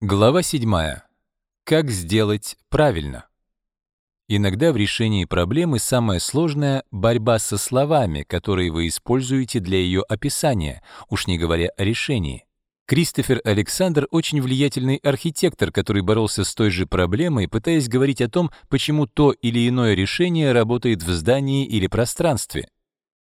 Глава 7. Как сделать правильно? Иногда в решении проблемы самое сложное — борьба со словами, которые вы используете для ее описания, уж не говоря о решении. Кристофер Александр — очень влиятельный архитектор, который боролся с той же проблемой, пытаясь говорить о том, почему то или иное решение работает в здании или пространстве.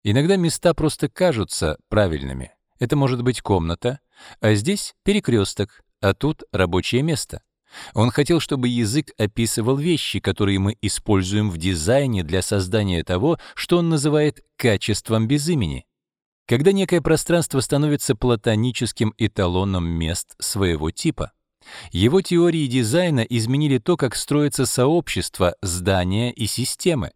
Иногда места просто кажутся правильными. Это может быть комната, а здесь — перекресток, а тут рабочее место. Он хотел, чтобы язык описывал вещи, которые мы используем в дизайне для создания того, что он называет «качеством без имени». Когда некое пространство становится платоническим эталоном мест своего типа. Его теории дизайна изменили то, как строится сообщество, здания и системы.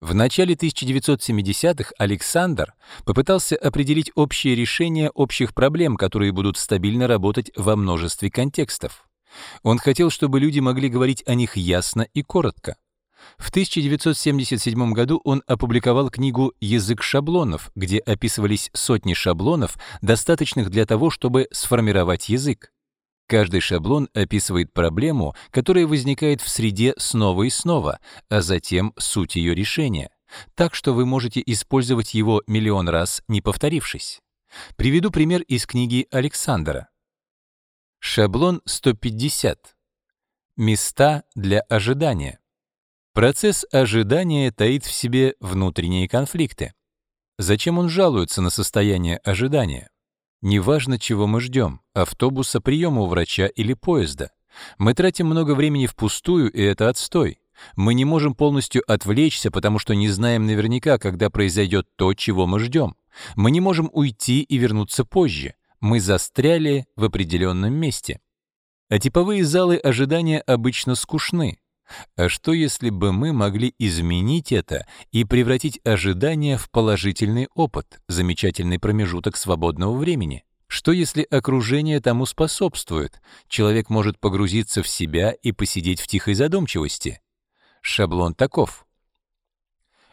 В начале 1970-х Александр попытался определить общее решение общих проблем, которые будут стабильно работать во множестве контекстов. Он хотел, чтобы люди могли говорить о них ясно и коротко. В 1977 году он опубликовал книгу «Язык шаблонов», где описывались сотни шаблонов, достаточных для того, чтобы сформировать язык. Каждый шаблон описывает проблему, которая возникает в среде снова и снова, а затем суть ее решения, так что вы можете использовать его миллион раз, не повторившись. Приведу пример из книги Александра. Шаблон 150. Места для ожидания. Процесс ожидания таит в себе внутренние конфликты. Зачем он жалуется на состояние ожидания? Неважно, чего мы ждем — автобуса, приема у врача или поезда. Мы тратим много времени впустую, и это отстой. Мы не можем полностью отвлечься, потому что не знаем наверняка, когда произойдет то, чего мы ждем. Мы не можем уйти и вернуться позже. Мы застряли в определенном месте. А типовые залы ожидания обычно скучны. А что если бы мы могли изменить это и превратить ожидание в положительный опыт, замечательный промежуток свободного времени? Что если окружение тому способствует? Человек может погрузиться в себя и посидеть в тихой задумчивости. Шаблон таков.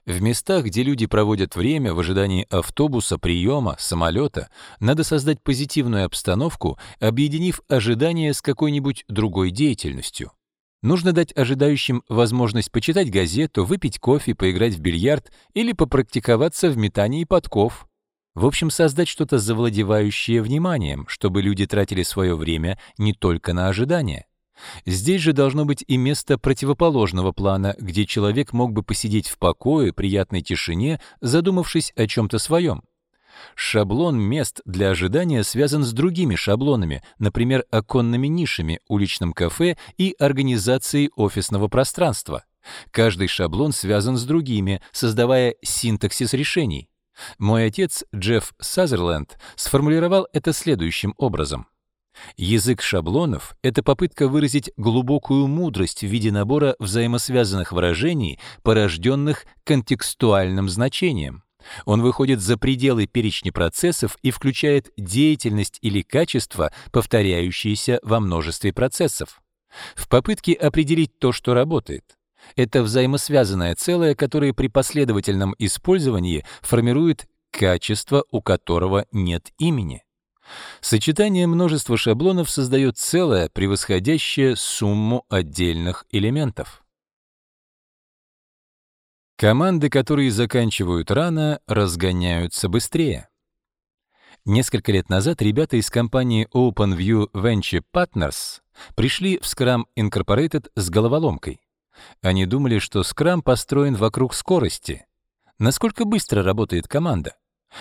В местах, где люди проводят время в ожидании автобуса, приема, самолета, надо создать позитивную обстановку, объединив ожидание с какой-нибудь другой деятельностью. Нужно дать ожидающим возможность почитать газету, выпить кофе, поиграть в бильярд или попрактиковаться в метании подков. В общем, создать что-то завладевающее вниманием, чтобы люди тратили свое время не только на ожидание. Здесь же должно быть и место противоположного плана, где человек мог бы посидеть в покое, приятной тишине, задумавшись о чем-то своем. Шаблон мест для ожидания связан с другими шаблонами, например, оконными нишами, уличным кафе и организацией офисного пространства. Каждый шаблон связан с другими, создавая синтаксис решений. Мой отец, Джефф Сазерленд, сформулировал это следующим образом. Язык шаблонов — это попытка выразить глубокую мудрость в виде набора взаимосвязанных выражений, порожденных контекстуальным значением. Он выходит за пределы перечня процессов и включает деятельность или качество, повторяющиеся во множестве процессов. В попытке определить то, что работает. Это взаимосвязанное целое, которое при последовательном использовании формирует качество, у которого нет имени. Сочетание множества шаблонов создает целое, превосходящее сумму отдельных элементов. Команды, которые заканчивают рано, разгоняются быстрее. Несколько лет назад ребята из компании OpenView Venture Partners пришли в Scrum Incorporated с головоломкой. Они думали, что Scrum построен вокруг скорости. Насколько быстро работает команда?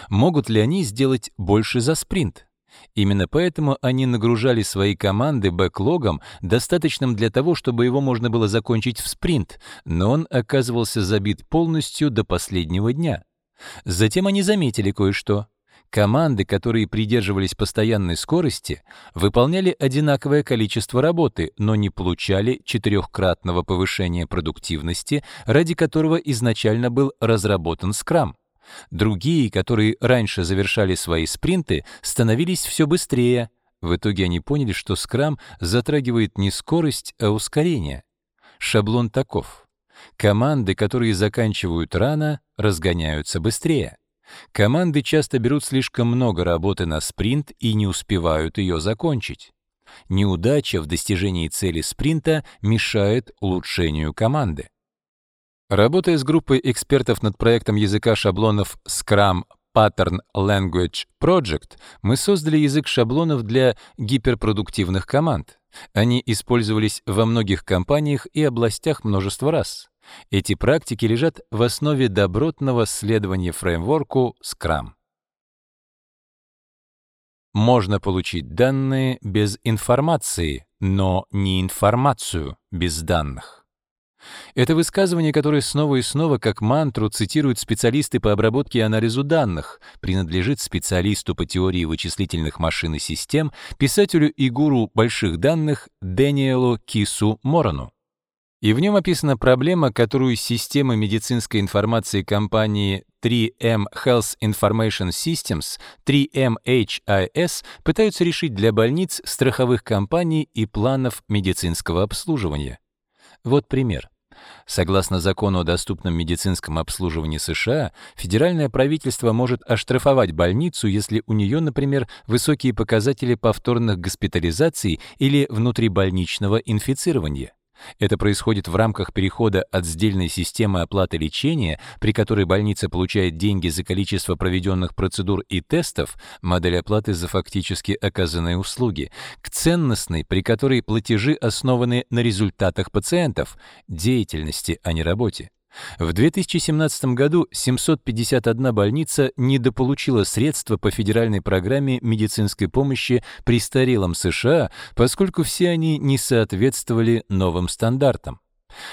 Могут ли они сделать больше за спринт? Именно поэтому они нагружали свои команды бэклогом, достаточным для того, чтобы его можно было закончить в спринт, но он оказывался забит полностью до последнего дня. Затем они заметили кое-что. Команды, которые придерживались постоянной скорости, выполняли одинаковое количество работы, но не получали четырехкратного повышения продуктивности, ради которого изначально был разработан скрам. Другие, которые раньше завершали свои спринты, становились все быстрее. В итоге они поняли, что скрам затрагивает не скорость, а ускорение. Шаблон таков. Команды, которые заканчивают рано, разгоняются быстрее. Команды часто берут слишком много работы на спринт и не успевают ее закончить. Неудача в достижении цели спринта мешает улучшению команды. Работая с группой экспертов над проектом языка шаблонов Scrum Pattern Language Project, мы создали язык шаблонов для гиперпродуктивных команд. Они использовались во многих компаниях и областях множество раз. Эти практики лежат в основе добротного следования фреймворку Scrum. Можно получить данные без информации, но не информацию без данных. Это высказывание, которое снова и снова как мантру цитируют специалисты по обработке и анализу данных, принадлежит специалисту по теории вычислительных машин и систем, писателю и гуру больших данных Дэниелу Кису Морану. И в нем описана проблема, которую системы медицинской информации компании 3M эм Health Information Systems, 3MHIS, эм пытаются решить для больниц, страховых компаний и планов медицинского обслуживания. Вот пример. Согласно закону о доступном медицинском обслуживании США, федеральное правительство может оштрафовать больницу, если у нее, например, высокие показатели повторных госпитализаций или внутрибольничного инфицирования. Это происходит в рамках перехода от сдельной системы оплаты лечения, при которой больница получает деньги за количество проведенных процедур и тестов, модель оплаты за фактически оказанные услуги, к ценностной, при которой платежи основаны на результатах пациентов, деятельности, а не работе. В 2017 году 751 больница недополучила средства по федеральной программе медицинской помощи престарелым США, поскольку все они не соответствовали новым стандартам.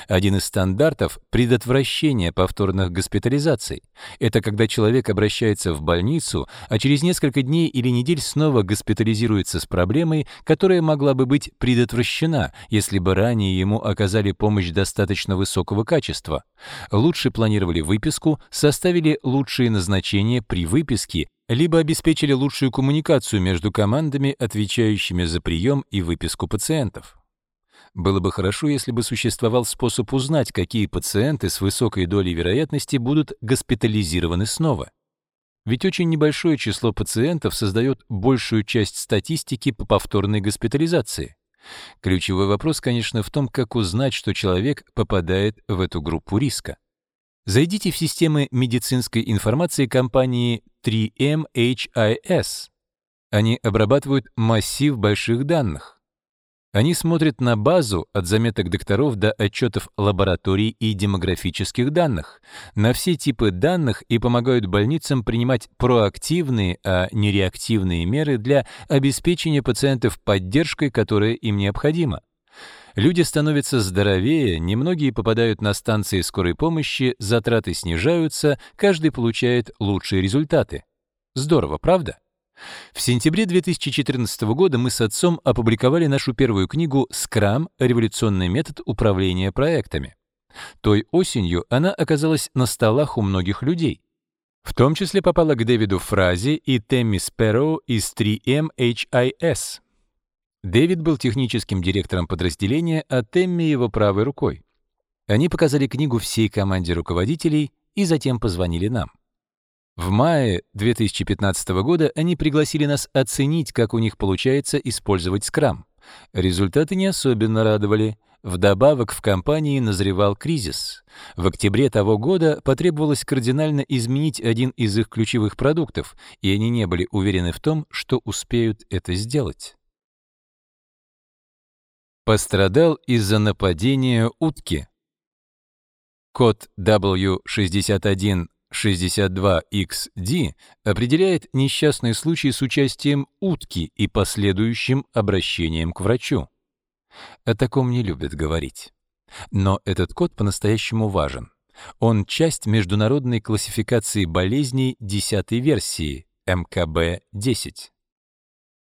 Один из стандартов предотвращения повторных госпитализаций это когда человек обращается в больницу, а через несколько дней или недель снова госпитализируется с проблемой, которая могла бы быть предотвращена, если бы ранее ему оказали помощь достаточно высокого качества. Лучше планировали выписку, составили лучшие назначения при выписке либо обеспечили лучшую коммуникацию между командами, отвечающими за прием и выписку пациентов. Было бы хорошо, если бы существовал способ узнать, какие пациенты с высокой долей вероятности будут госпитализированы снова. Ведь очень небольшое число пациентов создает большую часть статистики по повторной госпитализации. Ключевой вопрос, конечно, в том, как узнать, что человек попадает в эту группу риска. Зайдите в системы медицинской информации компании 3M HIS. Эм Они обрабатывают массив больших данных. Они смотрят на базу от заметок докторов до отчетов лабораторий и демографических данных, на все типы данных и помогают больницам принимать проактивные, а не реактивные меры для обеспечения пациентов поддержкой, которая им необходима. Люди становятся здоровее, немногие попадают на станции скорой помощи, затраты снижаются, каждый получает лучшие результаты. Здорово, правда? В сентябре 2014 года мы с отцом опубликовали нашу первую книгу «Скрам. Революционный метод управления проектами». Той осенью она оказалась на столах у многих людей. В том числе попала к Дэвиду Фразе и Тэмми Спэроу из 3MHIS. Эм Дэвид был техническим директором подразделения, а Тэмми его правой рукой. Они показали книгу всей команде руководителей и затем позвонили нам. В мае 2015 года они пригласили нас оценить, как у них получается использовать скрам. Результаты не особенно радовали. Вдобавок в компании назревал кризис. В октябре того года потребовалось кардинально изменить один из их ключевых продуктов, и они не были уверены в том, что успеют это сделать. Пострадал из-за нападения утки. Код W61 62XD определяет несчастный случай с участием утки и последующим обращением к врачу. О таком не любят говорить. Но этот код по-настоящему важен. Он часть международной классификации болезней 10 версии МКБ-10.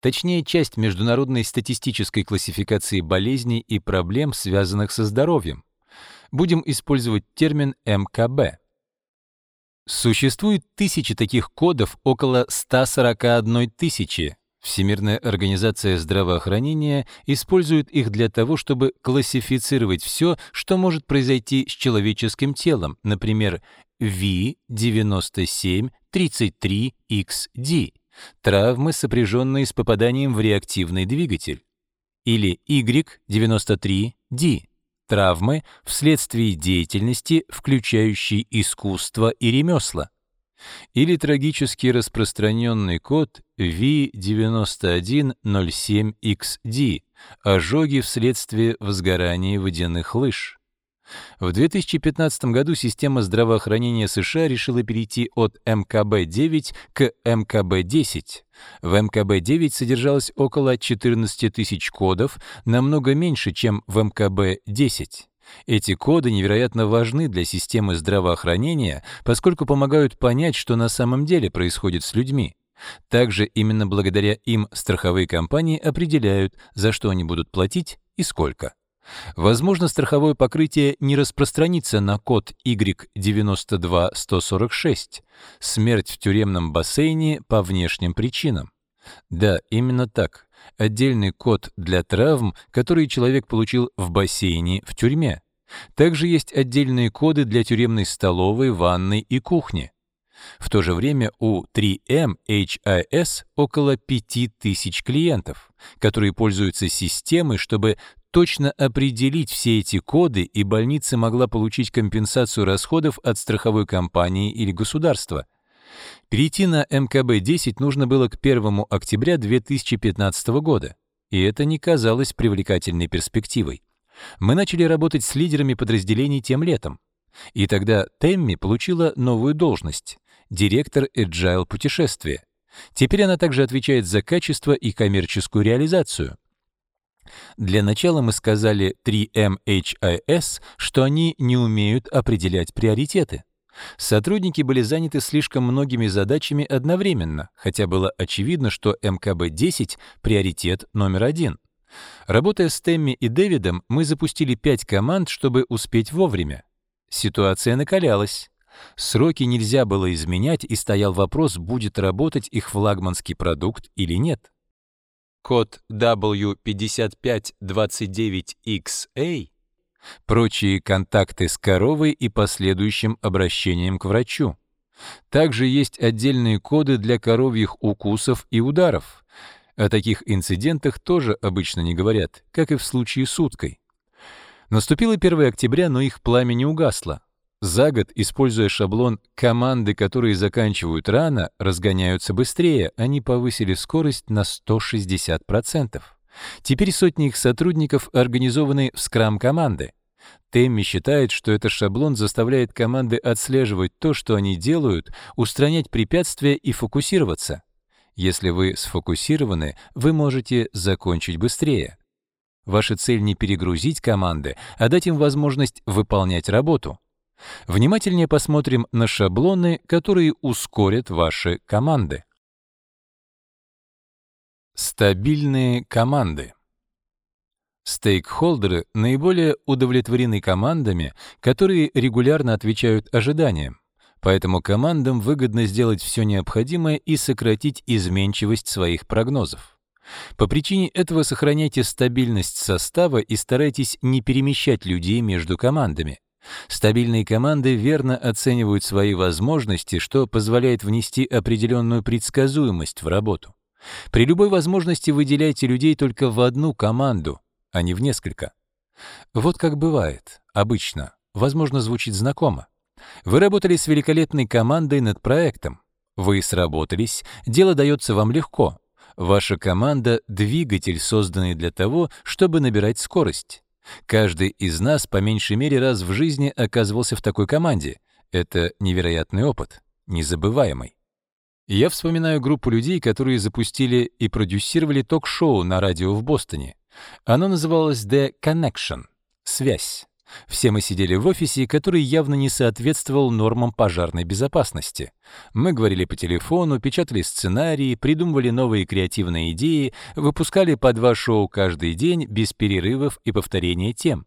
Точнее, часть международной статистической классификации болезней и проблем, связанных со здоровьем. Будем использовать термин МКБ. Существует тысячи таких кодов, около 141 тысячи. Всемирная организация здравоохранения использует их для того, чтобы классифицировать все, что может произойти с человеческим телом, например, V9733XD, травмы, сопряженные с попаданием в реактивный двигатель, или Y93D, травмы вследствие деятельности, включающей искусство и ремесла, или трагически распространенный код V9107XD, ожоги вследствие возгорания водяных лыж. В 2015 году система здравоохранения США решила перейти от МКБ-9 к МКБ-10. В МКБ-9 содержалось около 14 тысяч кодов, намного меньше, чем в МКБ-10. Эти коды невероятно важны для системы здравоохранения, поскольку помогают понять, что на самом деле происходит с людьми. Также именно благодаря им страховые компании определяют, за что они будут платить и сколько. Возможно, страховое покрытие не распространится на код Y92146, смерть в тюремном бассейне по внешним причинам. Да, именно так. Отдельный код для травм, которые человек получил в бассейне в тюрьме. Также есть отдельные коды для тюремной столовой, ванной и кухни. В то же время у 3M HIS эм около 5000 клиентов, которые пользуются системой, чтобы точно определить все эти коды, и больница могла получить компенсацию расходов от страховой компании или государства. Перейти на МКБ-10 нужно было к 1 октября 2015 года, и это не казалось привлекательной перспективой. Мы начали работать с лидерами подразделений тем летом. И тогда Темми получила новую должность — директор Agile путешествия. Теперь она также отвечает за качество и коммерческую реализацию. Для начала мы сказали 3MHIS, эм что они не умеют определять приоритеты. Сотрудники были заняты слишком многими задачами одновременно, хотя было очевидно, что эм МКБ-10 — приоритет номер один. Работая с Тэмми и Дэвидом, мы запустили пять команд, чтобы успеть вовремя. Ситуация накалялась. Сроки нельзя было изменять, и стоял вопрос, будет работать их флагманский продукт или нет код W5529XA, прочие контакты с коровой и последующим обращением к врачу. Также есть отдельные коды для коровьих укусов и ударов. О таких инцидентах тоже обычно не говорят, как и в случае с уткой. Наступило 1 октября, но их пламя не угасло. За год, используя шаблон «команды, которые заканчивают рано, разгоняются быстрее», они повысили скорость на 160%. Теперь сотни их сотрудников организованы в скрам-команды. Темми считает, что этот шаблон заставляет команды отслеживать то, что они делают, устранять препятствия и фокусироваться. Если вы сфокусированы, вы можете закончить быстрее. Ваша цель не перегрузить команды, а дать им возможность выполнять работу — Внимательнее посмотрим на шаблоны, которые ускорят ваши команды. Стабильные команды. Стейкхолдеры наиболее удовлетворены командами, которые регулярно отвечают ожиданиям. Поэтому командам выгодно сделать все необходимое и сократить изменчивость своих прогнозов. По причине этого сохраняйте стабильность состава и старайтесь не перемещать людей между командами. Стабильные команды верно оценивают свои возможности, что позволяет внести определенную предсказуемость в работу. При любой возможности выделяйте людей только в одну команду, а не в несколько. Вот как бывает, обычно, возможно, звучит знакомо. Вы работали с великолепной командой над проектом. Вы сработались, дело дается вам легко. Ваша команда — двигатель, созданный для того, чтобы набирать скорость. Каждый из нас по меньшей мере раз в жизни оказывался в такой команде. Это невероятный опыт, незабываемый. Я вспоминаю группу людей, которые запустили и продюсировали ток-шоу на радио в Бостоне. Оно называлось The Connection — «Связь». Все мы сидели в офисе, который явно не соответствовал нормам пожарной безопасности. Мы говорили по телефону, печатали сценарии, придумывали новые креативные идеи, выпускали по два шоу каждый день без перерывов и повторения тем.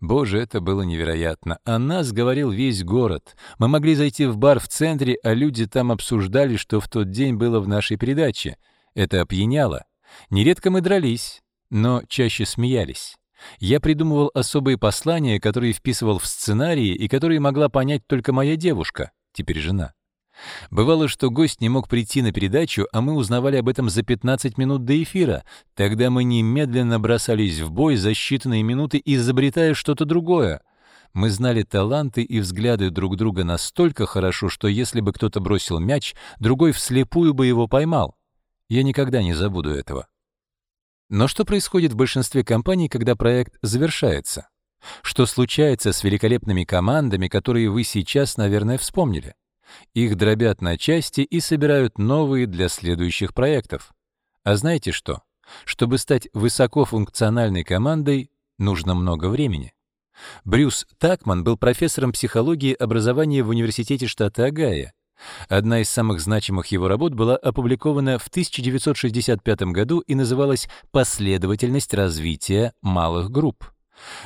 Боже, это было невероятно. О нас говорил весь город. Мы могли зайти в бар в центре, а люди там обсуждали, что в тот день было в нашей передаче. Это опьяняло. Нередко мы дрались, но чаще смеялись. Я придумывал особые послания, которые вписывал в сценарии и которые могла понять только моя девушка, теперь жена. Бывало, что гость не мог прийти на передачу, а мы узнавали об этом за 15 минут до эфира. Тогда мы немедленно бросались в бой за считанные минуты, изобретая что-то другое. Мы знали таланты и взгляды друг друга настолько хорошо, что если бы кто-то бросил мяч, другой вслепую бы его поймал. Я никогда не забуду этого. Но что происходит в большинстве компаний, когда проект завершается? Что случается с великолепными командами, которые вы сейчас, наверное, вспомнили? Их дробят на части и собирают новые для следующих проектов. А знаете что? Чтобы стать высокофункциональной командой, нужно много времени. Брюс Такман был профессором психологии образования в Университете штата Огайо Одна из самых значимых его работ была опубликована в 1965 году и называлась «Последовательность развития малых групп».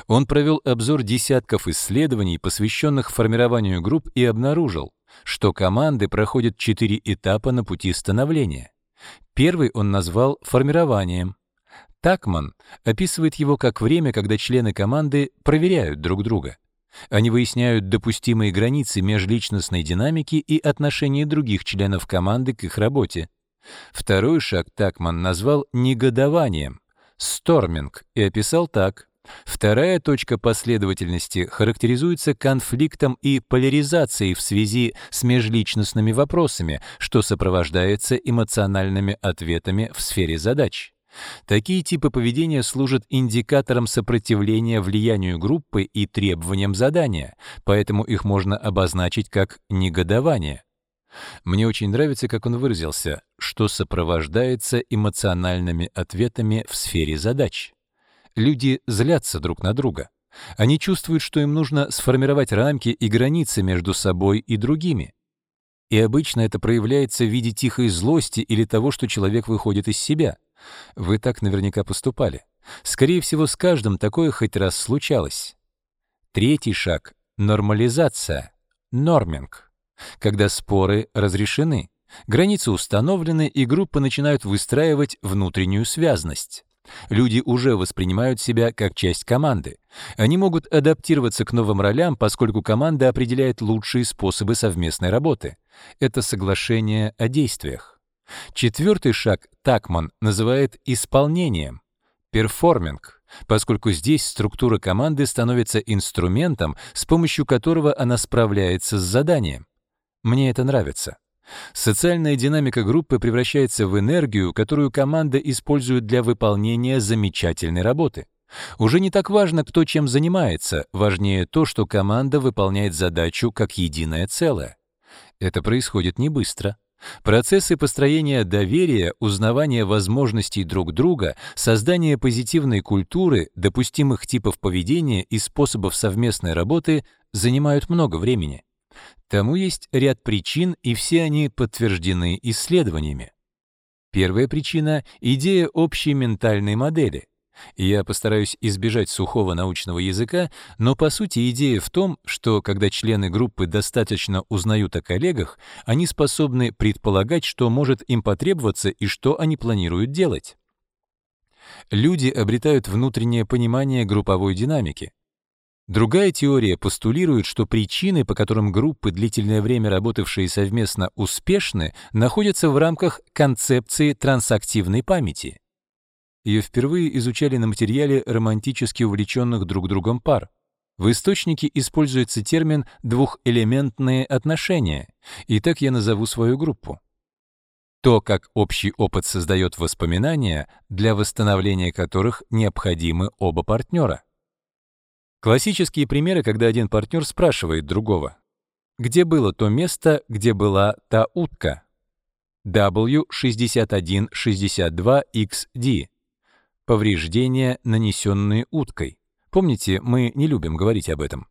Он провел обзор десятков исследований, посвященных формированию групп, и обнаружил, что команды проходят четыре этапа на пути становления. Первый он назвал формированием. Такман описывает его как время, когда члены команды проверяют друг друга — они выясняют допустимые границы межличностной динамики и отношения других членов команды к их работе. Второй шаг Такман назвал негодованием, сторминг, и описал так. Вторая точка последовательности характеризуется конфликтом и поляризацией в связи с межличностными вопросами, что сопровождается эмоциональными ответами в сфере задач. Такие типы поведения служат индикатором сопротивления влиянию группы и требованиям задания, поэтому их можно обозначить как негодование. Мне очень нравится, как он выразился, что сопровождается эмоциональными ответами в сфере задач. Люди злятся друг на друга. Они чувствуют, что им нужно сформировать рамки и границы между собой и другими. И обычно это проявляется в виде тихой злости или того, что человек выходит из себя — вы так наверняка поступали. Скорее всего, с каждым такое хоть раз случалось. Третий шаг — нормализация, норминг. Когда споры разрешены, границы установлены, и группы начинают выстраивать внутреннюю связность. Люди уже воспринимают себя как часть команды. Они могут адаптироваться к новым ролям, поскольку команда определяет лучшие способы совместной работы. Это соглашение о действиях. Четвертый шаг Такман называет исполнением, перформинг, поскольку здесь структура команды становится инструментом, с помощью которого она справляется с заданием. Мне это нравится. Социальная динамика группы превращается в энергию, которую команда использует для выполнения замечательной работы. Уже не так важно, кто чем занимается, важнее то, что команда выполняет задачу как единое целое. Это происходит не быстро. Процессы построения доверия, узнавания возможностей друг друга, создания позитивной культуры, допустимых типов поведения и способов совместной работы занимают много времени. Тому есть ряд причин, и все они подтверждены исследованиями. Первая причина — идея общей ментальной модели. Я постараюсь избежать сухого научного языка, но по сути идея в том, что когда члены группы достаточно узнают о коллегах, они способны предполагать, что может им потребоваться и что они планируют делать. Люди обретают внутреннее понимание групповой динамики. Другая теория постулирует, что причины, по которым группы, длительное время работавшие совместно, успешны, находятся в рамках концепции трансактивной памяти ее впервые изучали на материале романтически увлеченных друг другом пар. В источнике используется термин «двухэлементные отношения», и так я назову свою группу. То, как общий опыт создает воспоминания, для восстановления которых необходимы оба партнера. Классические примеры, когда один партнер спрашивает другого, где было то место, где была та утка? W6162XD повреждения, нанесенные уткой. Помните, мы не любим говорить об этом.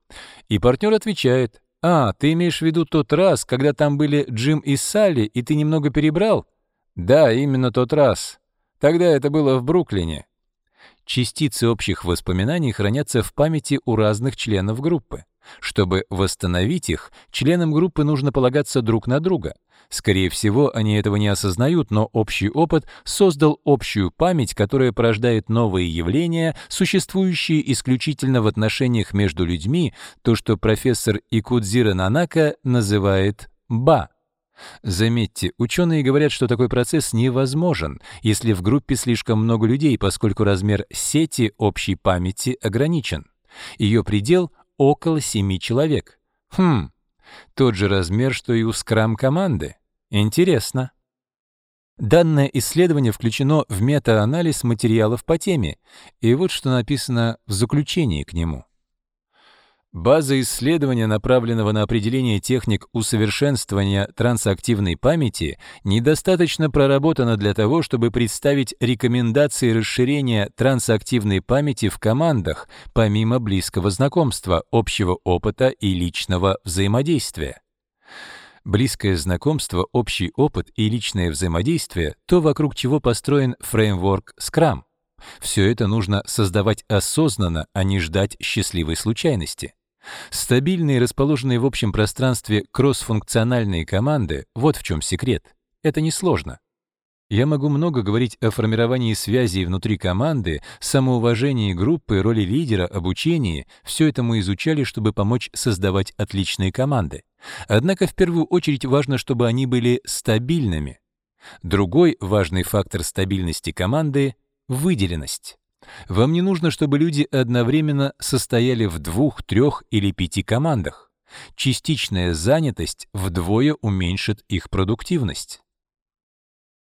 И партнер отвечает, «А, ты имеешь в виду тот раз, когда там были Джим и Салли, и ты немного перебрал?» «Да, именно тот раз. Тогда это было в Бруклине. Частицы общих воспоминаний хранятся в памяти у разных членов группы. Чтобы восстановить их, членам группы нужно полагаться друг на друга. Скорее всего, они этого не осознают, но общий опыт создал общую память, которая порождает новые явления, существующие исключительно в отношениях между людьми, то, что профессор Икудзира Нанака называет «ба». Заметьте, ученые говорят, что такой процесс невозможен, если в группе слишком много людей, поскольку размер сети общей памяти ограничен. Ее предел — около семи человек. Хм, тот же размер, что и у скрам-команды. Интересно. Данное исследование включено в мета-анализ материалов по теме, и вот что написано в заключении к нему. База исследования, направленного на определение техник усовершенствования трансактивной памяти, недостаточно проработана для того, чтобы представить рекомендации расширения трансактивной памяти в командах, помимо близкого знакомства, общего опыта и личного взаимодействия. Близкое знакомство, общий опыт и личное взаимодействие — то, вокруг чего построен фреймворк Scrum. Все это нужно создавать осознанно, а не ждать счастливой случайности. Стабильные, расположенные в общем пространстве кроссфункциональные команды — вот в чем секрет. Это несложно. Я могу много говорить о формировании связей внутри команды, самоуважении группы, роли лидера, обучении. Все это мы изучали, чтобы помочь создавать отличные команды. Однако в первую очередь важно, чтобы они были стабильными. Другой важный фактор стабильности команды — выделенность. Вам не нужно, чтобы люди одновременно состояли в двух, трех или пяти командах. Частичная занятость вдвое уменьшит их продуктивность.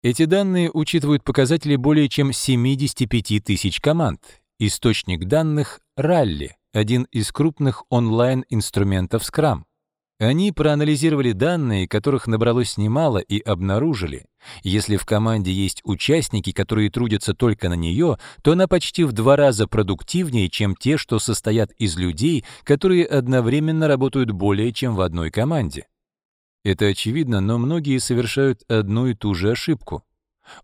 Эти данные учитывают показатели более чем 75 тысяч команд. Источник данных — Rally, один из крупных онлайн-инструментов Scrum. Они проанализировали данные, которых набралось немало, и обнаружили, если в команде есть участники, которые трудятся только на нее, то она почти в два раза продуктивнее, чем те, что состоят из людей, которые одновременно работают более чем в одной команде. Это очевидно, но многие совершают одну и ту же ошибку.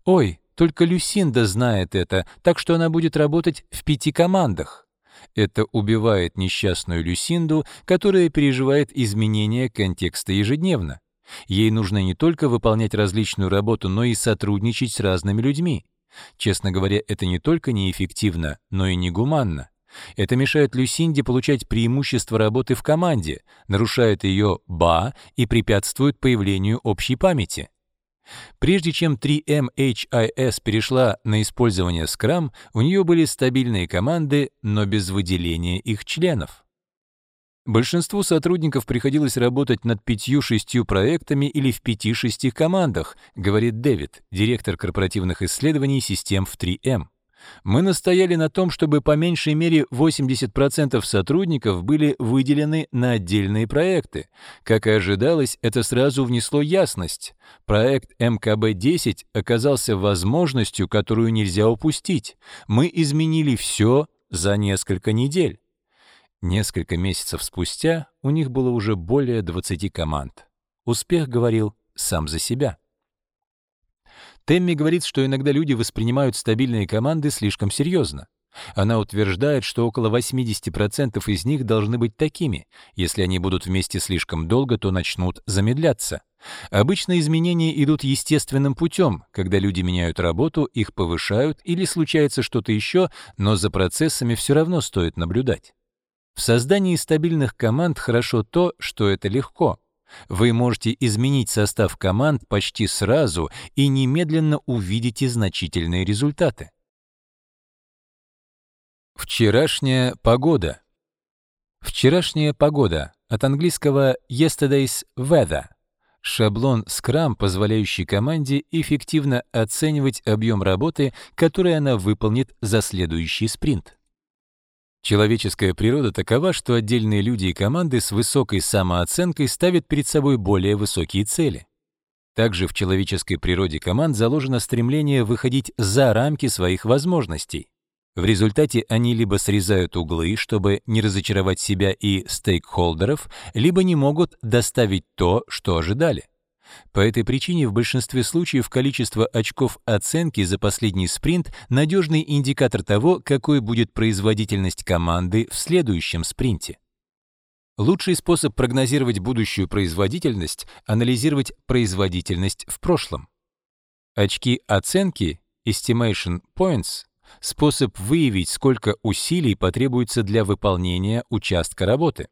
«Ой, только Люсинда знает это, так что она будет работать в пяти командах». Это убивает несчастную Люсинду, которая переживает изменения контекста ежедневно. Ей нужно не только выполнять различную работу, но и сотрудничать с разными людьми. Честно говоря, это не только неэффективно, но и негуманно. Это мешает Люсинде получать преимущество работы в команде, нарушает ее «ба» и препятствует появлению общей памяти. Прежде чем 3MHIS эм перешла на использование Scrum, у нее были стабильные команды, но без выделения их членов. Большинству сотрудников приходилось работать над 5-6 проектами или в 5-6 командах, говорит Дэвид, директор корпоративных исследований систем в 3M. Мы настояли на том, чтобы по меньшей мере 80% сотрудников были выделены на отдельные проекты. Как и ожидалось, это сразу внесло ясность. Проект МКБ-10 оказался возможностью, которую нельзя упустить. Мы изменили все за несколько недель. Несколько месяцев спустя у них было уже более 20 команд. Успех говорил сам за себя. Темми говорит, что иногда люди воспринимают стабильные команды слишком серьезно. Она утверждает, что около 80% из них должны быть такими. Если они будут вместе слишком долго, то начнут замедляться. Обычно изменения идут естественным путем, когда люди меняют работу, их повышают или случается что-то еще, но за процессами все равно стоит наблюдать. В создании стабильных команд хорошо то, что это легко — вы можете изменить состав команд почти сразу и немедленно увидите значительные результаты. Вчерашняя погода. Вчерашняя погода от английского yesterday's weather. Шаблон Scrum, позволяющий команде эффективно оценивать объем работы, который она выполнит за следующий спринт. Человеческая природа такова, что отдельные люди и команды с высокой самооценкой ставят перед собой более высокие цели. Также в человеческой природе команд заложено стремление выходить за рамки своих возможностей. В результате они либо срезают углы, чтобы не разочаровать себя и стейкхолдеров, либо не могут доставить то, что ожидали. По этой причине в большинстве случаев количество очков оценки за последний спринт — надежный индикатор того, какой будет производительность команды в следующем спринте. Лучший способ прогнозировать будущую производительность — анализировать производительность в прошлом. Очки оценки Estimation Points — способ выявить, сколько усилий потребуется для выполнения участка работы.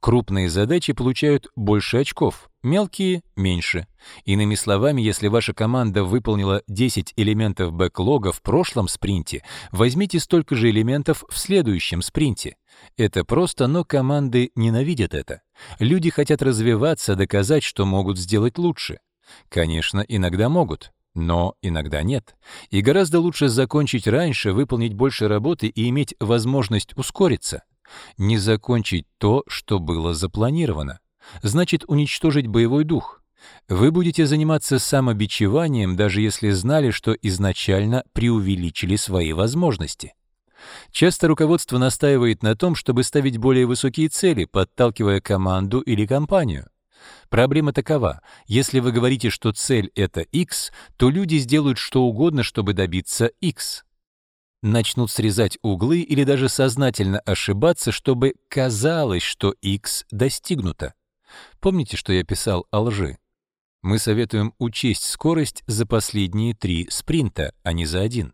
Крупные задачи получают больше очков, мелкие — меньше. Иными словами, если ваша команда выполнила 10 элементов бэклога в прошлом спринте, возьмите столько же элементов в следующем спринте. Это просто, но команды ненавидят это. Люди хотят развиваться, доказать, что могут сделать лучше. Конечно, иногда могут, но иногда нет. И гораздо лучше закончить раньше, выполнить больше работы и иметь возможность ускориться. Не закончить то, что было запланировано, значит уничтожить боевой дух. Вы будете заниматься самобичеванием, даже если знали, что изначально преувеличили свои возможности. Часто руководство настаивает на том, чтобы ставить более высокие цели, подталкивая команду или компанию. Проблема такова: если вы говорите, что цель это X, то люди сделают что угодно, чтобы добиться X начнут срезать углы или даже сознательно ошибаться, чтобы казалось, что x достигнуто. Помните, что я писал о лжи? Мы советуем учесть скорость за последние три спринта, а не за один.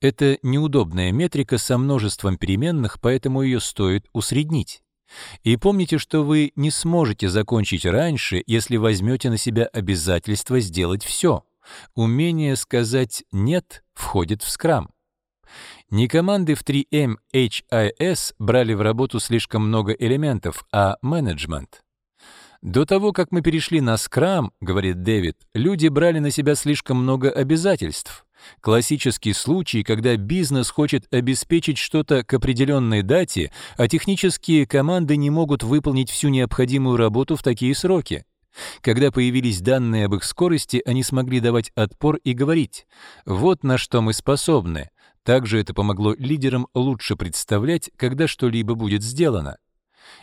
Это неудобная метрика со множеством переменных, поэтому ее стоит усреднить. И помните, что вы не сможете закончить раньше, если возьмете на себя обязательство сделать все. Умение сказать «нет» входит в скрам. Не команды в 3M HIS эм брали в работу слишком много элементов, а менеджмент. До того, как мы перешли на Scrum, говорит Дэвид, люди брали на себя слишком много обязательств. Классический случай, когда бизнес хочет обеспечить что-то к определенной дате, а технические команды не могут выполнить всю необходимую работу в такие сроки. Когда появились данные об их скорости, они смогли давать отпор и говорить «Вот на что мы способны. Также это помогло лидерам лучше представлять, когда что-либо будет сделано.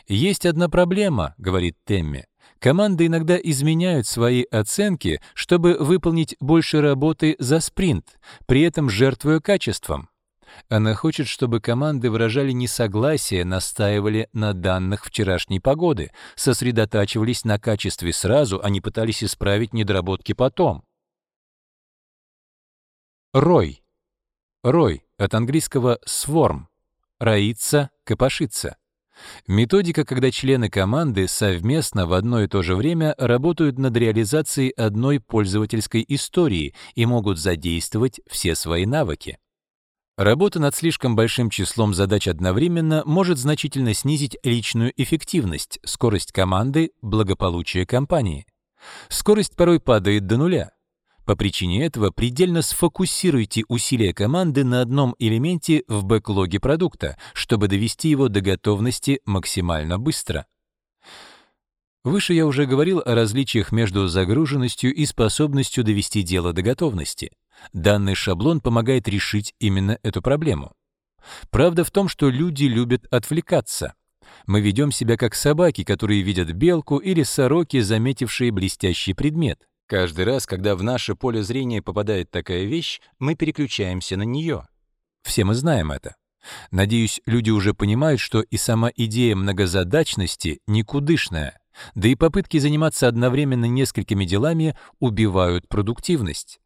«Есть одна проблема», — говорит Темми. «Команды иногда изменяют свои оценки, чтобы выполнить больше работы за спринт, при этом жертвуя качеством». Она хочет, чтобы команды выражали несогласие, настаивали на данных вчерашней погоды, сосредотачивались на качестве сразу, а не пытались исправить недоработки потом. Рой. Рой, от английского swarm, «роиться», «копошиться». Методика, когда члены команды совместно в одно и то же время работают над реализацией одной пользовательской истории и могут задействовать все свои навыки. Работа над слишком большим числом задач одновременно может значительно снизить личную эффективность, скорость команды, благополучие компании. Скорость порой падает до нуля. По причине этого предельно сфокусируйте усилия команды на одном элементе в бэклоге продукта, чтобы довести его до готовности максимально быстро. Выше я уже говорил о различиях между загруженностью и способностью довести дело до готовности. Данный шаблон помогает решить именно эту проблему. Правда в том, что люди любят отвлекаться. Мы ведем себя как собаки, которые видят белку или сороки, заметившие блестящий предмет. Каждый раз, когда в наше поле зрения попадает такая вещь, мы переключаемся на нее. Все мы знаем это. Надеюсь, люди уже понимают, что и сама идея многозадачности никудышная, да и попытки заниматься одновременно несколькими делами убивают продуктивность.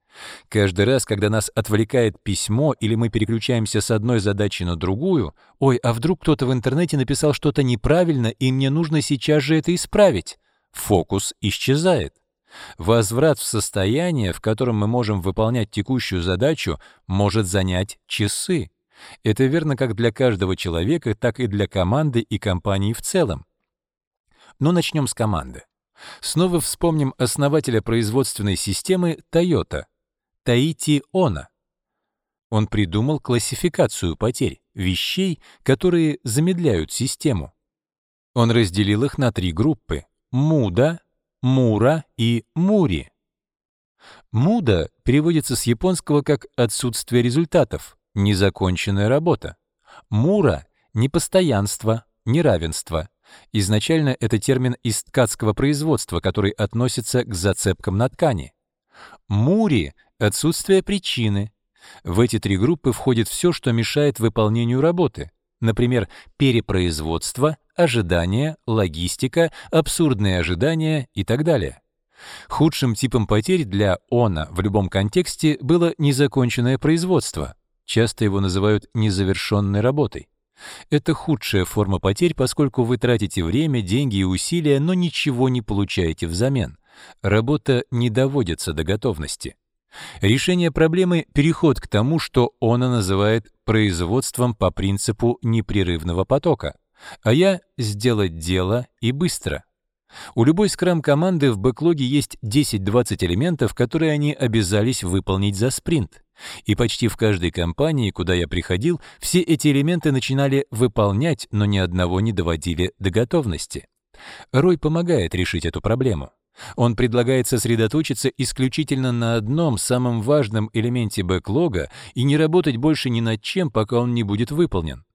Каждый раз, когда нас отвлекает письмо или мы переключаемся с одной задачи на другую, «Ой, а вдруг кто-то в интернете написал что-то неправильно, и мне нужно сейчас же это исправить?» Фокус исчезает. Возврат в состояние, в котором мы можем выполнять текущую задачу, может занять часы. Это верно как для каждого человека, так и для команды и компании в целом. Но начнем с команды. Снова вспомним основателя производственной системы Toyota, Таити Она. Он придумал классификацию потерь, вещей, которые замедляют систему. Он разделил их на три группы — муда, Мура и Мури. Муда переводится с японского как «отсутствие результатов», «незаконченная работа». Мура — непостоянство, неравенство. Изначально это термин из ткацкого производства, который относится к зацепкам на ткани. Мури — отсутствие причины. В эти три группы входит все, что мешает выполнению работы. Например, перепроизводство, ожидания, логистика, абсурдные ожидания и так далее. Худшим типом потерь для ОНА в любом контексте было незаконченное производство. Часто его называют незавершенной работой. Это худшая форма потерь, поскольку вы тратите время, деньги и усилия, но ничего не получаете взамен. Работа не доводится до готовности. Решение проблемы — переход к тому, что она называет производством по принципу непрерывного потока — а я «сделать дело и быстро». У любой скрам-команды в бэклоге есть 10-20 элементов, которые они обязались выполнить за спринт. И почти в каждой компании, куда я приходил, все эти элементы начинали выполнять, но ни одного не доводили до готовности. Рой помогает решить эту проблему. Он предлагает сосредоточиться исключительно на одном, самом важном элементе бэклога и не работать больше ни над чем, пока он не будет выполнен.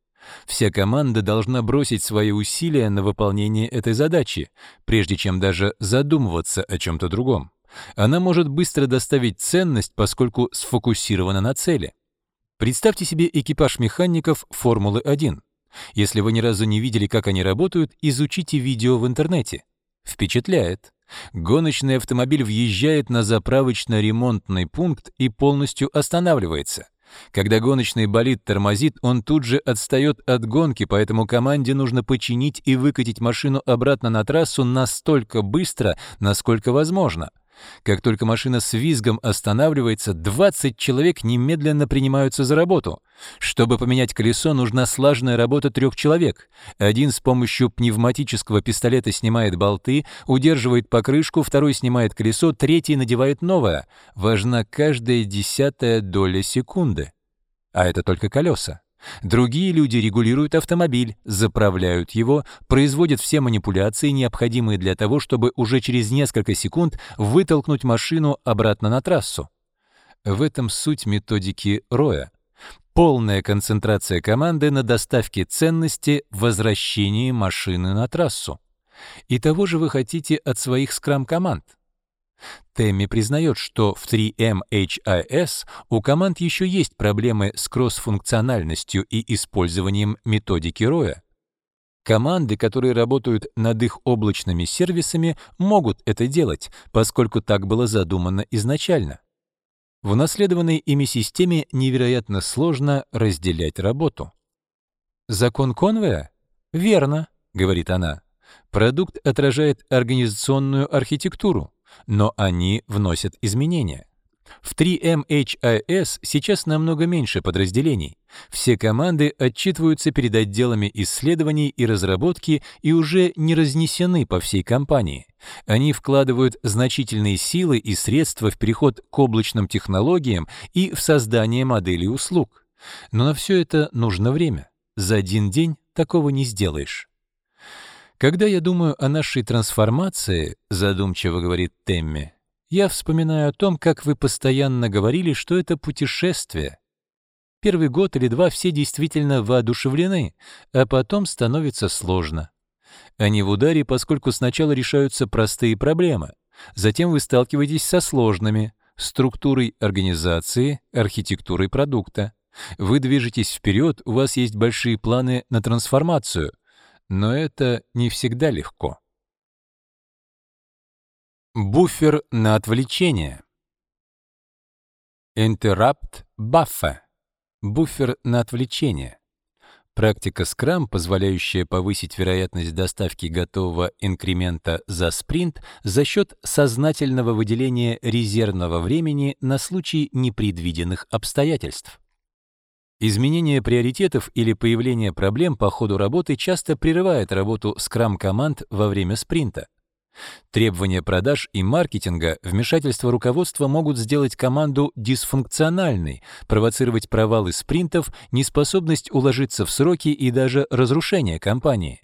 Вся команда должна бросить свои усилия на выполнение этой задачи, прежде чем даже задумываться о чем-то другом. Она может быстро доставить ценность, поскольку сфокусирована на цели. Представьте себе экипаж механиков Формулы-1. Если вы ни разу не видели, как они работают, изучите видео в интернете. Впечатляет. Гоночный автомобиль въезжает на заправочно-ремонтный пункт и полностью останавливается. Когда гоночный болид тормозит, он тут же отстает от гонки, поэтому команде нужно починить и выкатить машину обратно на трассу настолько быстро, насколько возможно. Как только машина с визгом останавливается, 20 человек немедленно принимаются за работу. Чтобы поменять колесо, нужна слаженная работа трех человек. Один с помощью пневматического пистолета снимает болты, удерживает покрышку, второй снимает колесо, третий надевает новое. Важна каждая десятая доля секунды. А это только колеса. Другие люди регулируют автомобиль, заправляют его, производят все манипуляции, необходимые для того, чтобы уже через несколько секунд вытолкнуть машину обратно на трассу. В этом суть методики Роя. Полная концентрация команды на доставке ценности, возвращении машины на трассу. И того же вы хотите от своих скрам-команд. Тэмми признает, что в 3MHIS эм у команд еще есть проблемы с кросс-функциональностью и использованием методики Роя. Команды, которые работают над их облачными сервисами, могут это делать, поскольку так было задумано изначально. В унаследованной ими системе невероятно сложно разделять работу. «Закон Конвея?» «Верно», — говорит она. «Продукт отражает организационную архитектуру но они вносят изменения. В 3MHIS эм сейчас намного меньше подразделений. Все команды отчитываются перед отделами исследований и разработки и уже не разнесены по всей компании. Они вкладывают значительные силы и средства в переход к облачным технологиям и в создание моделей услуг. Но на все это нужно время. За один день такого не сделаешь. Когда я думаю о нашей трансформации, задумчиво говорит Темми, я вспоминаю о том, как вы постоянно говорили, что это путешествие. Первый год или два все действительно воодушевлены, а потом становится сложно. Они в ударе, поскольку сначала решаются простые проблемы, затем вы сталкиваетесь со сложными, структурой организации, архитектурой продукта. Вы движетесь вперед, у вас есть большие планы на трансформацию — но это не всегда легко. Буфер на отвлечение. Interrupt buffer. Буфер на отвлечение. Практика Scrum, позволяющая повысить вероятность доставки готового инкремента за спринт за счет сознательного выделения резервного времени на случай непредвиденных обстоятельств. Изменение приоритетов или появление проблем по ходу работы часто прерывает работу скрам-команд во время спринта. Требования продаж и маркетинга, вмешательство руководства могут сделать команду дисфункциональной, провоцировать провалы спринтов, неспособность уложиться в сроки и даже разрушение компании.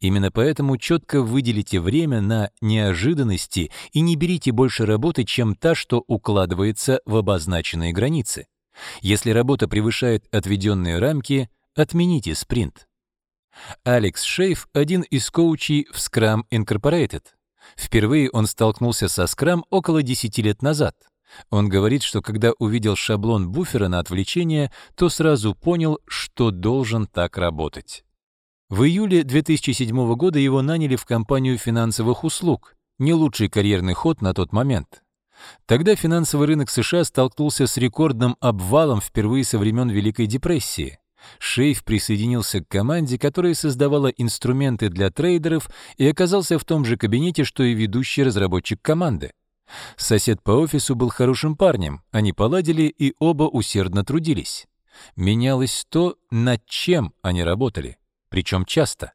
Именно поэтому четко выделите время на неожиданности и не берите больше работы, чем та, что укладывается в обозначенные границы. Если работа превышает отведенные рамки, отмените спринт. Алекс Шейф — один из коучей в Scrum Incorporated. Впервые он столкнулся со Scrum около 10 лет назад. Он говорит, что когда увидел шаблон буфера на отвлечение, то сразу понял, что должен так работать. В июле 2007 года его наняли в компанию финансовых услуг, не лучший карьерный ход на тот момент. Тогда финансовый рынок США столкнулся с рекордным обвалом впервые со времен Великой депрессии. Шейф присоединился к команде, которая создавала инструменты для трейдеров и оказался в том же кабинете, что и ведущий разработчик команды. Сосед по офису был хорошим парнем, они поладили и оба усердно трудились. Менялось то, над чем они работали, причем часто.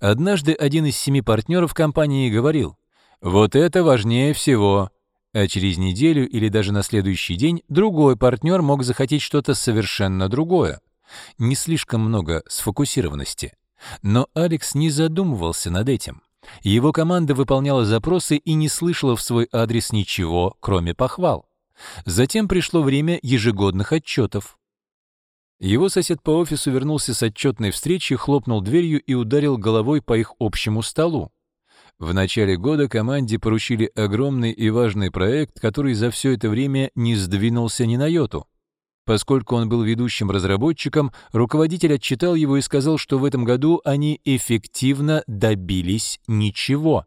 Однажды один из семи партнеров компании говорил, «Вот это важнее всего. А через неделю или даже на следующий день другой партнер мог захотеть что-то совершенно другое. Не слишком много сфокусированности. Но Алекс не задумывался над этим. Его команда выполняла запросы и не слышала в свой адрес ничего, кроме похвал. Затем пришло время ежегодных отчетов. Его сосед по офису вернулся с отчетной встречи, хлопнул дверью и ударил головой по их общему столу. В начале года команде поручили огромный и важный проект, который за все это время не сдвинулся ни на йоту. Поскольку он был ведущим разработчиком, руководитель отчитал его и сказал, что в этом году они эффективно добились ничего.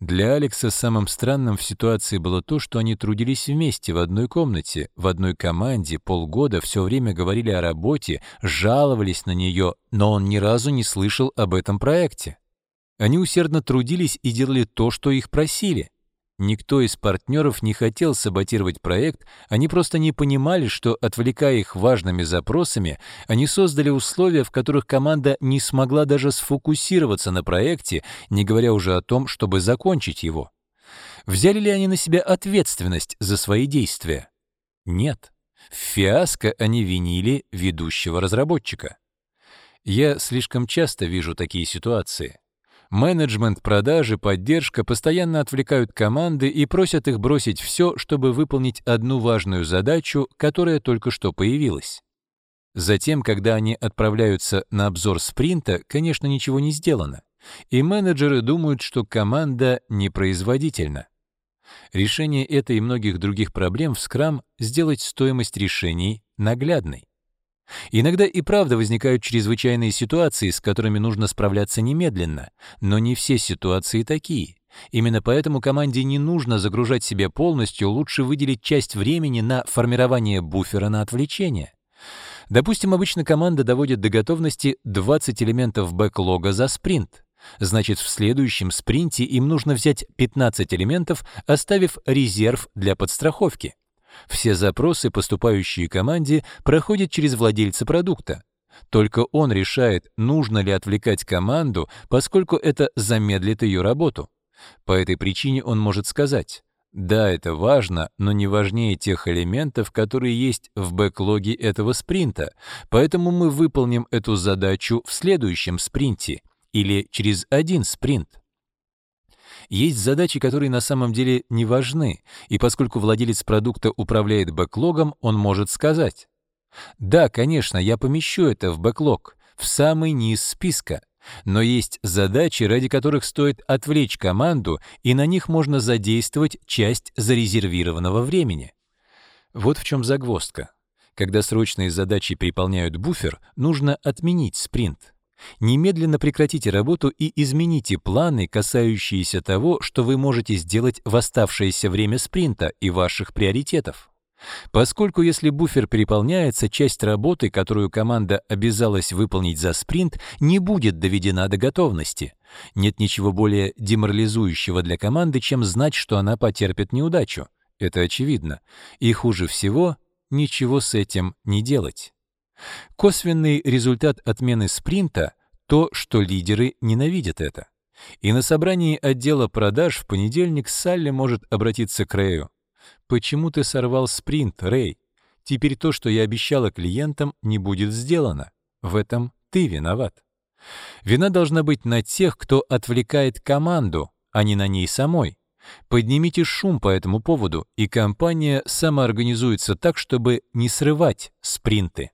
Для Алекса самым странным в ситуации было то, что они трудились вместе в одной комнате, в одной команде, полгода все время говорили о работе, жаловались на нее, но он ни разу не слышал об этом проекте. Они усердно трудились и делали то, что их просили. Никто из партнеров не хотел саботировать проект, они просто не понимали, что, отвлекая их важными запросами, они создали условия, в которых команда не смогла даже сфокусироваться на проекте, не говоря уже о том, чтобы закончить его. Взяли ли они на себя ответственность за свои действия? Нет. В фиаско они винили ведущего разработчика. Я слишком часто вижу такие ситуации. Менеджмент, продажи, поддержка постоянно отвлекают команды и просят их бросить все, чтобы выполнить одну важную задачу, которая только что появилась. Затем, когда они отправляются на обзор спринта, конечно, ничего не сделано. И менеджеры думают, что команда непроизводительна. Решение этой и многих других проблем в Scrum — сделать стоимость решений наглядной. Иногда и правда возникают чрезвычайные ситуации, с которыми нужно справляться немедленно, но не все ситуации такие. Именно поэтому команде не нужно загружать себя полностью, лучше выделить часть времени на формирование буфера на отвлечение. Допустим, обычно команда доводит до готовности 20 элементов бэклога за спринт. Значит, в следующем спринте им нужно взять 15 элементов, оставив резерв для подстраховки. Все запросы, поступающие команде, проходят через владельца продукта. Только он решает, нужно ли отвлекать команду, поскольку это замедлит ее работу. По этой причине он может сказать, да, это важно, но не важнее тех элементов, которые есть в бэклоге этого спринта, поэтому мы выполним эту задачу в следующем спринте или через один спринт. Есть задачи, которые на самом деле не важны, и поскольку владелец продукта управляет бэклогом, он может сказать, «Да, конечно, я помещу это в бэклог, в самый низ списка, но есть задачи, ради которых стоит отвлечь команду, и на них можно задействовать часть зарезервированного времени». Вот в чем загвоздка. Когда срочные задачи переполняют буфер, нужно отменить спринт. Немедленно прекратите работу и измените планы, касающиеся того, что вы можете сделать в оставшееся время спринта и ваших приоритетов. Поскольку если буфер переполняется, часть работы, которую команда обязалась выполнить за спринт, не будет доведена до готовности. Нет ничего более деморализующего для команды, чем знать, что она потерпит неудачу. Это очевидно. И хуже всего — ничего с этим не делать. Косвенный результат отмены спринта — то, что лидеры ненавидят это. И на собрании отдела продаж в понедельник Салли может обратиться к Рэю. «Почему ты сорвал спринт, Рэй? Теперь то, что я обещала клиентам, не будет сделано. В этом ты виноват». Вина должна быть на тех, кто отвлекает команду, а не на ней самой. Поднимите шум по этому поводу, и компания самоорганизуется так, чтобы не срывать спринты.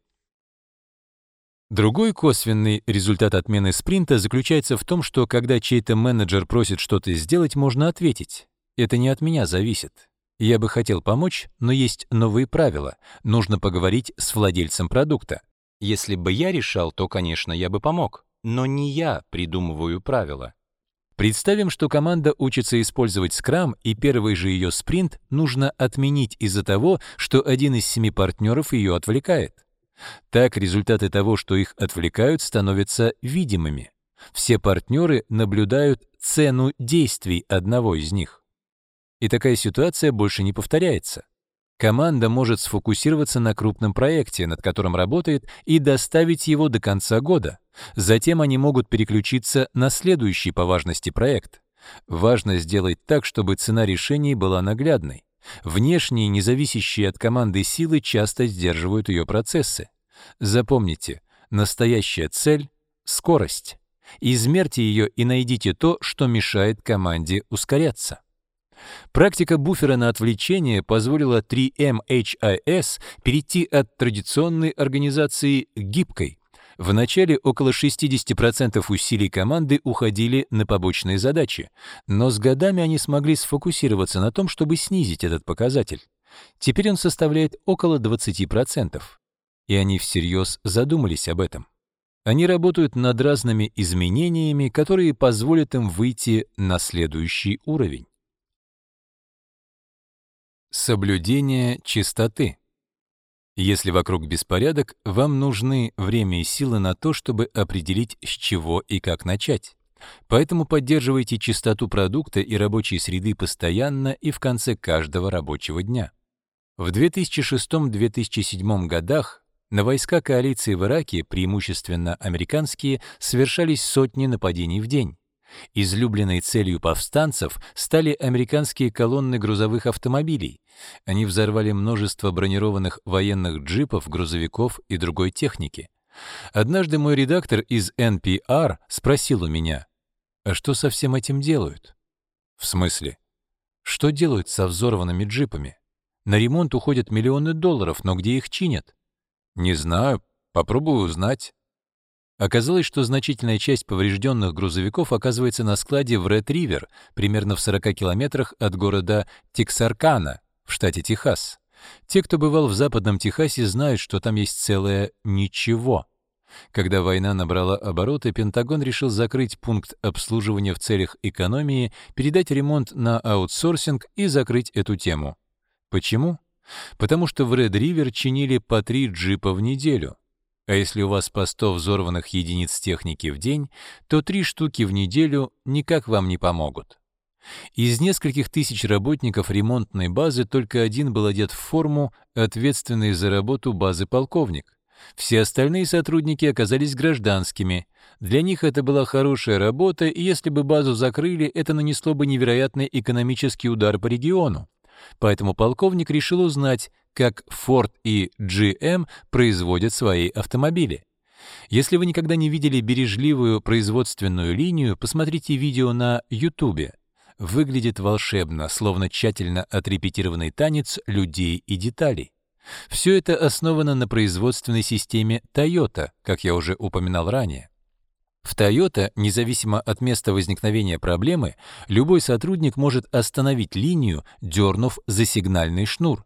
Другой косвенный результат отмены спринта заключается в том, что когда чей-то менеджер просит что-то сделать, можно ответить. Это не от меня зависит. Я бы хотел помочь, но есть новые правила. Нужно поговорить с владельцем продукта. Если бы я решал, то, конечно, я бы помог. Но не я придумываю правила. Представим, что команда учится использовать Scrum, и первый же ее спринт нужно отменить из-за того, что один из семи партнеров ее отвлекает. Так результаты того, что их отвлекают, становятся видимыми. Все партнеры наблюдают цену действий одного из них. И такая ситуация больше не повторяется. Команда может сфокусироваться на крупном проекте, над которым работает, и доставить его до конца года. Затем они могут переключиться на следующий по важности проект. Важно сделать так, чтобы цена решений была наглядной. Внешние, независящие от команды силы, часто сдерживают ее процессы. Запомните, настоящая цель — скорость. Измерьте ее и найдите то, что мешает команде ускоряться. Практика буфера на отвлечение позволила 3MHIS перейти от традиционной организации к гибкой — в начале около 60% усилий команды уходили на побочные задачи, но с годами они смогли сфокусироваться на том, чтобы снизить этот показатель. Теперь он составляет около 20%. И они всерьез задумались об этом. Они работают над разными изменениями, которые позволят им выйти на следующий уровень. Соблюдение чистоты. Если вокруг беспорядок, вам нужны время и силы на то, чтобы определить, с чего и как начать. Поэтому поддерживайте чистоту продукта и рабочей среды постоянно и в конце каждого рабочего дня. В 2006-2007 годах на войска коалиции в Ираке, преимущественно американские, совершались сотни нападений в день. Излюбленной целью повстанцев стали американские колонны грузовых автомобилей. Они взорвали множество бронированных военных джипов, грузовиков и другой техники. Однажды мой редактор из NPR спросил у меня, «А что со всем этим делают?» «В смысле?» «Что делают со взорванными джипами? На ремонт уходят миллионы долларов, но где их чинят?» «Не знаю. Попробую узнать». Оказалось, что значительная часть поврежденных грузовиков оказывается на складе в Ред-Ривер, примерно в 40 километрах от города Тексаркана в штате Техас. Те, кто бывал в западном Техасе, знают, что там есть целое «ничего». Когда война набрала обороты, Пентагон решил закрыть пункт обслуживания в целях экономии, передать ремонт на аутсорсинг и закрыть эту тему. Почему? Потому что в Ред-Ривер чинили по три джипа в неделю — а если у вас по 100 взорванных единиц техники в день, то три штуки в неделю никак вам не помогут. Из нескольких тысяч работников ремонтной базы только один был одет в форму, ответственный за работу базы полковник. Все остальные сотрудники оказались гражданскими. Для них это была хорошая работа, и если бы базу закрыли, это нанесло бы невероятный экономический удар по региону. Поэтому полковник решил узнать, как Ford и GM производят свои автомобили. Если вы никогда не видели бережливую производственную линию, посмотрите видео на YouTube. Выглядит волшебно, словно тщательно отрепетированный танец людей и деталей. Все это основано на производственной системе Toyota, как я уже упоминал ранее. В Toyota, независимо от места возникновения проблемы, любой сотрудник может остановить линию, дернув за сигнальный шнур.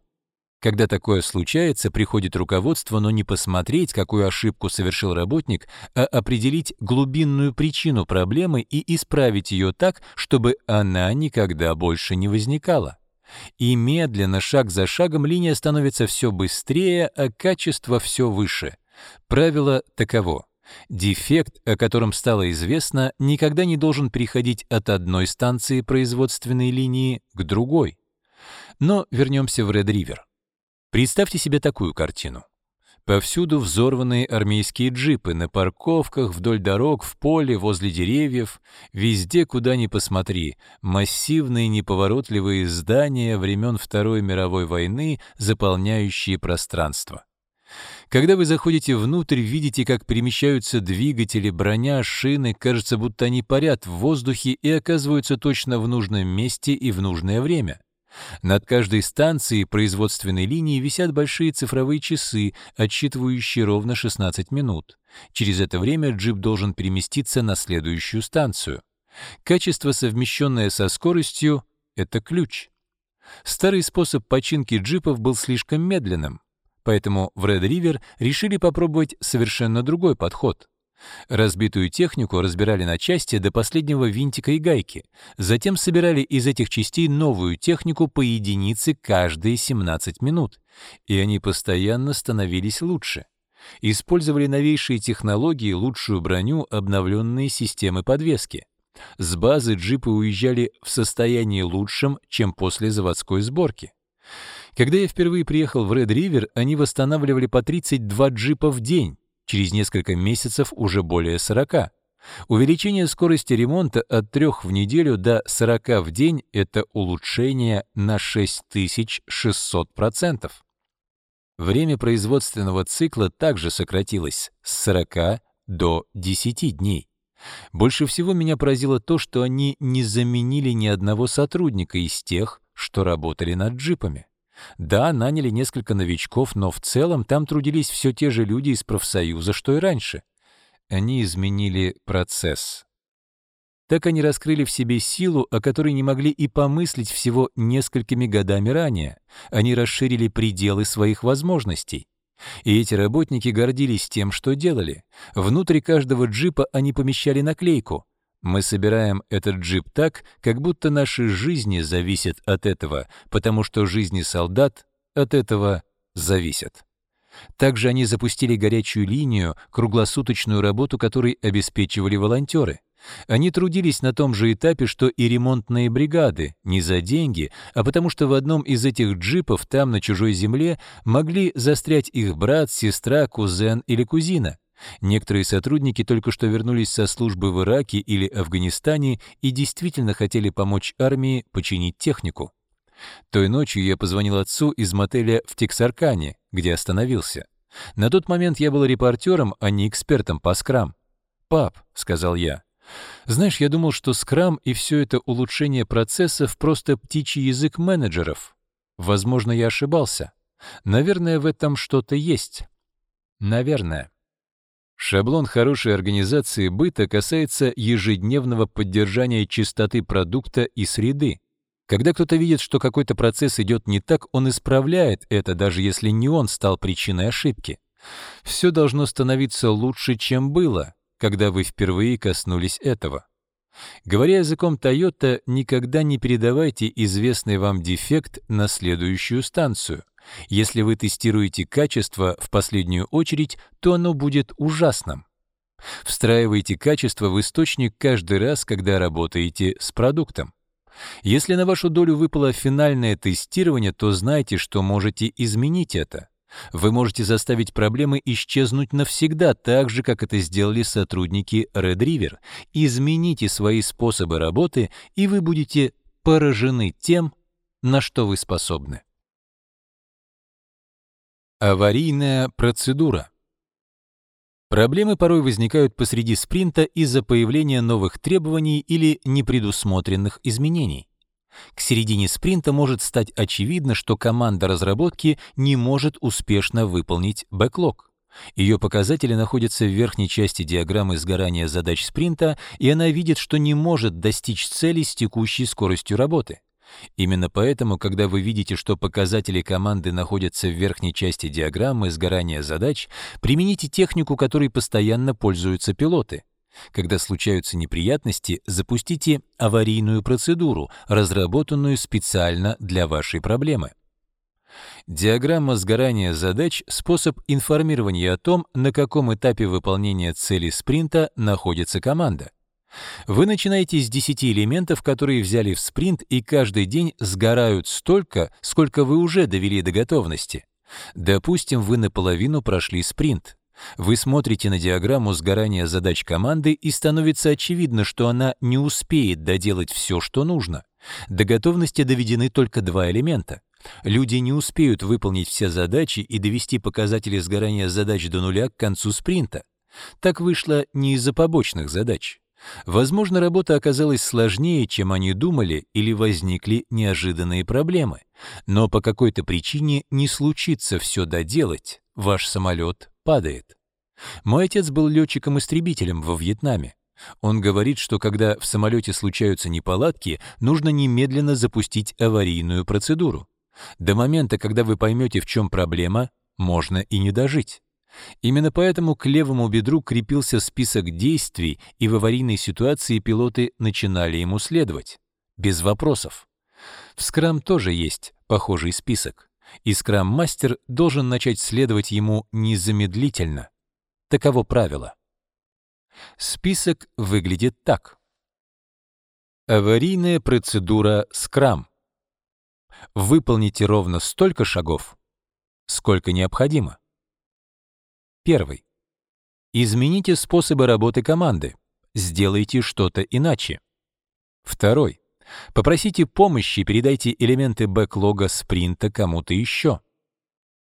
Когда такое случается, приходит руководство, но не посмотреть, какую ошибку совершил работник, а определить глубинную причину проблемы и исправить ее так, чтобы она никогда больше не возникала. И медленно, шаг за шагом, линия становится все быстрее, а качество все выше. Правило таково. Дефект, о котором стало известно, никогда не должен переходить от одной станции производственной линии к другой. Но вернемся в Red River. Представьте себе такую картину. Повсюду взорванные армейские джипы, на парковках, вдоль дорог, в поле, возле деревьев, везде, куда ни посмотри, массивные неповоротливые здания времен Второй мировой войны, заполняющие пространство. Когда вы заходите внутрь, видите, как перемещаются двигатели, броня, шины, кажется, будто они парят в воздухе и оказываются точно в нужном месте и в нужное время. Над каждой станцией производственной линии висят большие цифровые часы, отсчитывающие ровно 16 минут. Через это время джип должен переместиться на следующую станцию. Качество, совмещенное со скоростью, — это ключ. Старый способ починки джипов был слишком медленным, поэтому в Red River решили попробовать совершенно другой подход — Разбитую технику разбирали на части до последнего винтика и гайки, затем собирали из этих частей новую технику по единице каждые 17 минут, и они постоянно становились лучше. Использовали новейшие технологии, лучшую броню, обновленные системы подвески. С базы джипы уезжали в состоянии лучшем, чем после заводской сборки. Когда я впервые приехал в Ред Ривер, они восстанавливали по 32 джипа в день, через несколько месяцев уже более 40. Увеличение скорости ремонта от 3 в неделю до 40 в день — это улучшение на 6600%. Время производственного цикла также сократилось с 40 до 10 дней. Больше всего меня поразило то, что они не заменили ни одного сотрудника из тех, что работали над джипами. Да, наняли несколько новичков, но в целом там трудились все те же люди из профсоюза, что и раньше. Они изменили процесс. Так они раскрыли в себе силу, о которой не могли и помыслить всего несколькими годами ранее. Они расширили пределы своих возможностей. И эти работники гордились тем, что делали. Внутри каждого джипа они помещали наклейку. Мы собираем этот джип так, как будто наши жизни зависят от этого, потому что жизни солдат от этого зависят. Также они запустили горячую линию, круглосуточную работу которой обеспечивали волонтеры. Они трудились на том же этапе, что и ремонтные бригады, не за деньги, а потому что в одном из этих джипов там, на чужой земле, могли застрять их брат, сестра, кузен или кузина. Некоторые сотрудники только что вернулись со службы в Ираке или Афганистане и действительно хотели помочь армии починить технику. Той ночью я позвонил отцу из мотеля в Тексаркане, где остановился. На тот момент я был репортером, а не экспертом по скрам. «Пап», — сказал я, — «знаешь, я думал, что скрам и все это улучшение процессов — просто птичий язык менеджеров. Возможно, я ошибался. Наверное, в этом что-то есть». «Наверное». Шаблон хорошей организации быта касается ежедневного поддержания чистоты продукта и среды. Когда кто-то видит, что какой-то процесс идет не так, он исправляет это, даже если не он стал причиной ошибки. Все должно становиться лучше, чем было, когда вы впервые коснулись этого. Говоря языком Toyota, никогда не передавайте известный вам дефект на следующую станцию. Если вы тестируете качество в последнюю очередь, то оно будет ужасным. Встраивайте качество в источник каждый раз, когда работаете с продуктом. Если на вашу долю выпало финальное тестирование, то знайте, что можете изменить это. Вы можете заставить проблемы исчезнуть навсегда, так же, как это сделали сотрудники Red River. Измените свои способы работы, и вы будете поражены тем, на что вы способны. Аварийная процедура. Проблемы порой возникают посреди спринта из-за появления новых требований или непредусмотренных изменений. К середине спринта может стать очевидно, что команда разработки не может успешно выполнить бэклог. Ее показатели находятся в верхней части диаграммы сгорания задач спринта, и она видит, что не может достичь цели с текущей скоростью работы. Именно поэтому, когда вы видите, что показатели команды находятся в верхней части диаграммы сгорания задач, примените технику, которой постоянно пользуются пилоты — когда случаются неприятности, запустите аварийную процедуру, разработанную специально для вашей проблемы. Диаграмма сгорания задач — способ информирования о том, на каком этапе выполнения цели спринта находится команда. Вы начинаете с 10 элементов, которые взяли в спринт и каждый день сгорают столько, сколько вы уже довели до готовности. Допустим, вы наполовину прошли спринт. Вы смотрите на диаграмму сгорания задач команды, и становится очевидно, что она не успеет доделать все, что нужно. До готовности доведены только два элемента. Люди не успеют выполнить все задачи и довести показатели сгорания задач до нуля к концу спринта. Так вышло не из-за побочных задач. Возможно, работа оказалась сложнее, чем они думали, или возникли неожиданные проблемы. Но по какой-то причине не случится все доделать, ваш самолет падает. Мой отец был летчиком-истребителем во Вьетнаме. Он говорит, что когда в самолете случаются неполадки, нужно немедленно запустить аварийную процедуру. До момента, когда вы поймете, в чем проблема, можно и не дожить. Именно поэтому к левому бедру крепился список действий, и в аварийной ситуации пилоты начинали ему следовать. Без вопросов. В Scrum тоже есть похожий список и скрам-мастер должен начать следовать ему незамедлительно. Таково правило. Список выглядит так. Аварийная процедура скрам. Выполните ровно столько шагов, сколько необходимо. Первый. Измените способы работы команды. Сделайте что-то иначе. Второй. Попросите помощи и передайте элементы бэклога спринта кому-то еще.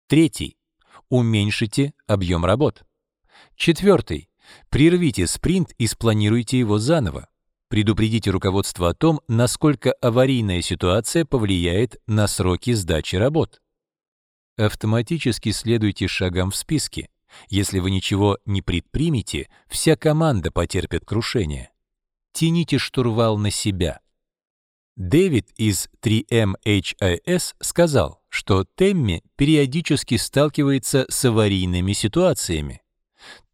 Третий. Уменьшите объем работ. Четвертый. Прервите спринт и спланируйте его заново. Предупредите руководство о том, насколько аварийная ситуация повлияет на сроки сдачи работ. Автоматически следуйте шагам в списке. Если вы ничего не предпримете, вся команда потерпит крушение. Тяните штурвал на себя. Дэвид из 3MHIS эм сказал, что Темми периодически сталкивается с аварийными ситуациями.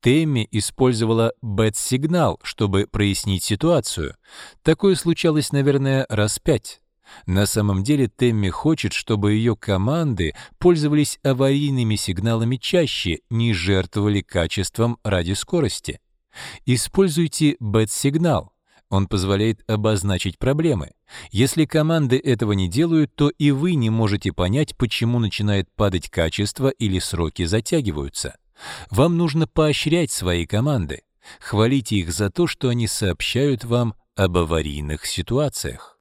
Темми использовала бэт-сигнал, чтобы прояснить ситуацию. Такое случалось, наверное, раз пять. На самом деле Темми хочет, чтобы ее команды пользовались аварийными сигналами чаще, не жертвовали качеством ради скорости. Используйте бэт-сигнал. Он позволяет обозначить проблемы. Если команды этого не делают, то и вы не можете понять, почему начинает падать качество или сроки затягиваются. Вам нужно поощрять свои команды. Хвалите их за то, что они сообщают вам об аварийных ситуациях.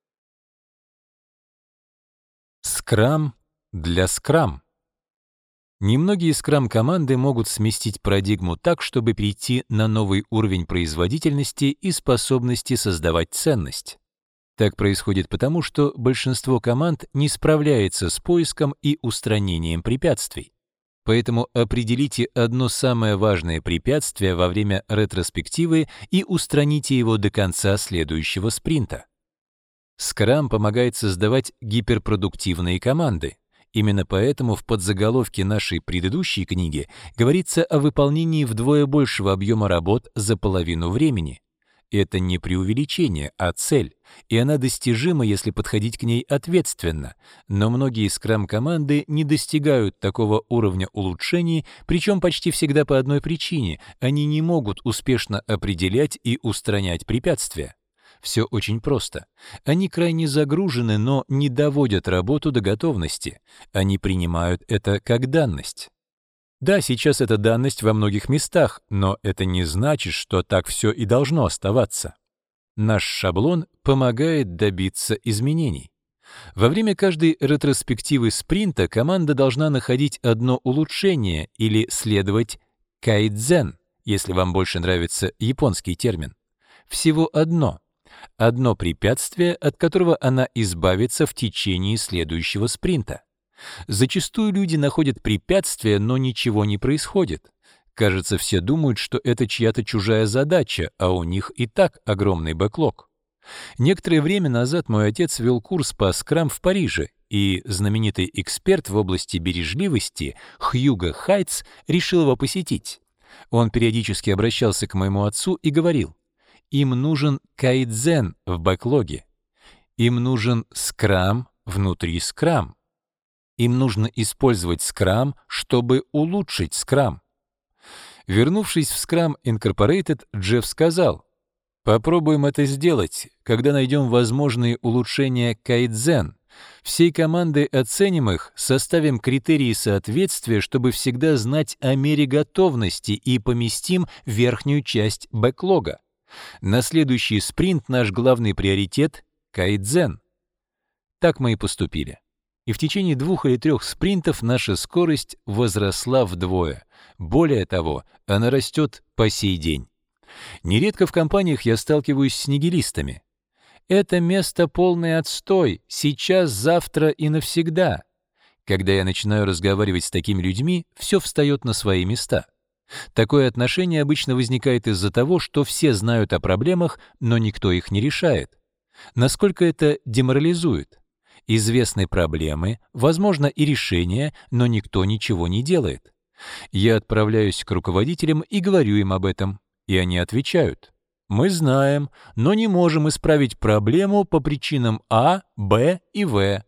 Скрам для скрам. Немногие скрам-команды могут сместить парадигму так, чтобы прийти на новый уровень производительности и способности создавать ценность. Так происходит потому, что большинство команд не справляется с поиском и устранением препятствий. Поэтому определите одно самое важное препятствие во время ретроспективы и устраните его до конца следующего спринта. Скрам помогает создавать гиперпродуктивные команды. Именно поэтому в подзаголовке нашей предыдущей книги говорится о выполнении вдвое большего объема работ за половину времени. Это не преувеличение, а цель, и она достижима, если подходить к ней ответственно. Но многие скрам-команды не достигают такого уровня улучшений, причем почти всегда по одной причине — они не могут успешно определять и устранять препятствия. Все очень просто. Они крайне загружены, но не доводят работу до готовности. Они принимают это как данность. Да, сейчас это данность во многих местах, но это не значит, что так все и должно оставаться. Наш шаблон помогает добиться изменений. Во время каждой ретроспективы спринта команда должна находить одно улучшение или следовать кайдзен, если вам больше нравится японский термин. Всего одно, одно препятствие, от которого она избавится в течение следующего спринта. Зачастую люди находят препятствие, но ничего не происходит. Кажется, все думают, что это чья-то чужая задача, а у них и так огромный бэклог. Некоторое время назад мой отец вел курс по скрам в Париже, и знаменитый эксперт в области бережливости Хьюго Хайтс решил его посетить. Он периодически обращался к моему отцу и говорил, им нужен кайдзен в бэклоге. Им нужен скрам внутри скрам. Им нужно использовать скрам, чтобы улучшить скрам. Вернувшись в Scrum Incorporated, Джефф сказал, «Попробуем это сделать, когда найдем возможные улучшения кайдзен. Всей команды оценим их, составим критерии соответствия, чтобы всегда знать о мере готовности и поместим верхнюю часть бэклога. На следующий спринт наш главный приоритет — кайдзен. Так мы и поступили. И в течение двух или трех спринтов наша скорость возросла вдвое. Более того, она растет по сей день. Нередко в компаниях я сталкиваюсь с нигилистами. «Это место полный отстой, сейчас, завтра и навсегда». Когда я начинаю разговаривать с такими людьми, все встает на свои места. Такое отношение обычно возникает из-за того, что все знают о проблемах, но никто их не решает. Насколько это деморализует? Известны проблемы, возможно и решения, но никто ничего не делает. Я отправляюсь к руководителям и говорю им об этом, и они отвечают. Мы знаем, но не можем исправить проблему по причинам А, Б и В.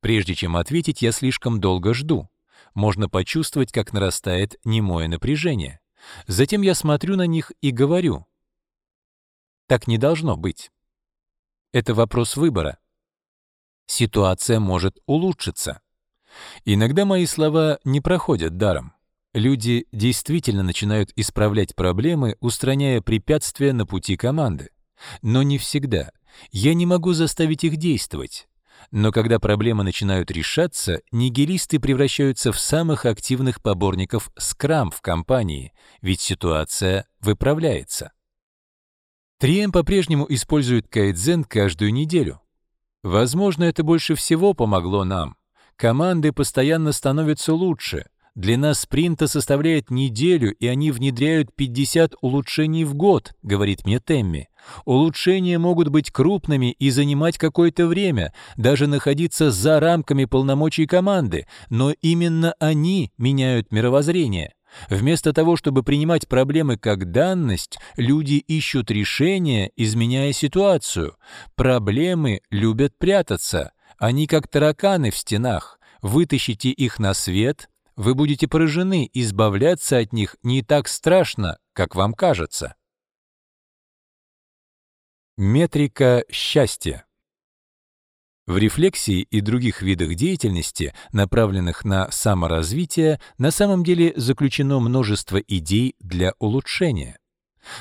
Прежде чем ответить, я слишком долго жду можно почувствовать, как нарастает немое напряжение. Затем я смотрю на них и говорю. Так не должно быть. Это вопрос выбора. Ситуация может улучшиться. Иногда мои слова не проходят даром. Люди действительно начинают исправлять проблемы, устраняя препятствия на пути команды. Но не всегда. Я не могу заставить их действовать. Но когда проблемы начинают решаться, нигилисты превращаются в самых активных поборников скрам в компании, ведь ситуация выправляется. 3М по-прежнему использует кайдзен каждую неделю. Возможно, это больше всего помогло нам. Команды постоянно становятся лучше, Длина спринта составляет неделю, и они внедряют 50 улучшений в год, говорит мне Темми. Улучшения могут быть крупными и занимать какое-то время, даже находиться за рамками полномочий команды, но именно они меняют мировоззрение. Вместо того, чтобы принимать проблемы как данность, люди ищут решения, изменяя ситуацию. Проблемы любят прятаться. Они как тараканы в стенах. Вытащите их на свет, вы будете поражены, избавляться от них не так страшно, как вам кажется. Метрика счастья. В рефлексии и других видах деятельности, направленных на саморазвитие, на самом деле заключено множество идей для улучшения.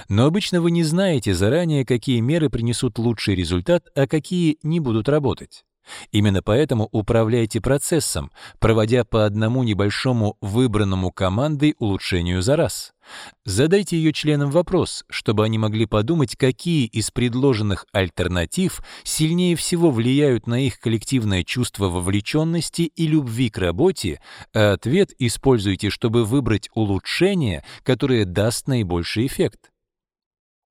Но обычно вы не знаете заранее, какие меры принесут лучший результат, а какие не будут работать. Именно поэтому управляйте процессом, проводя по одному небольшому выбранному командой улучшению за раз. Задайте ее членам вопрос, чтобы они могли подумать, какие из предложенных альтернатив сильнее всего влияют на их коллективное чувство вовлеченности и любви к работе, а ответ используйте, чтобы выбрать улучшение, которое даст наибольший эффект.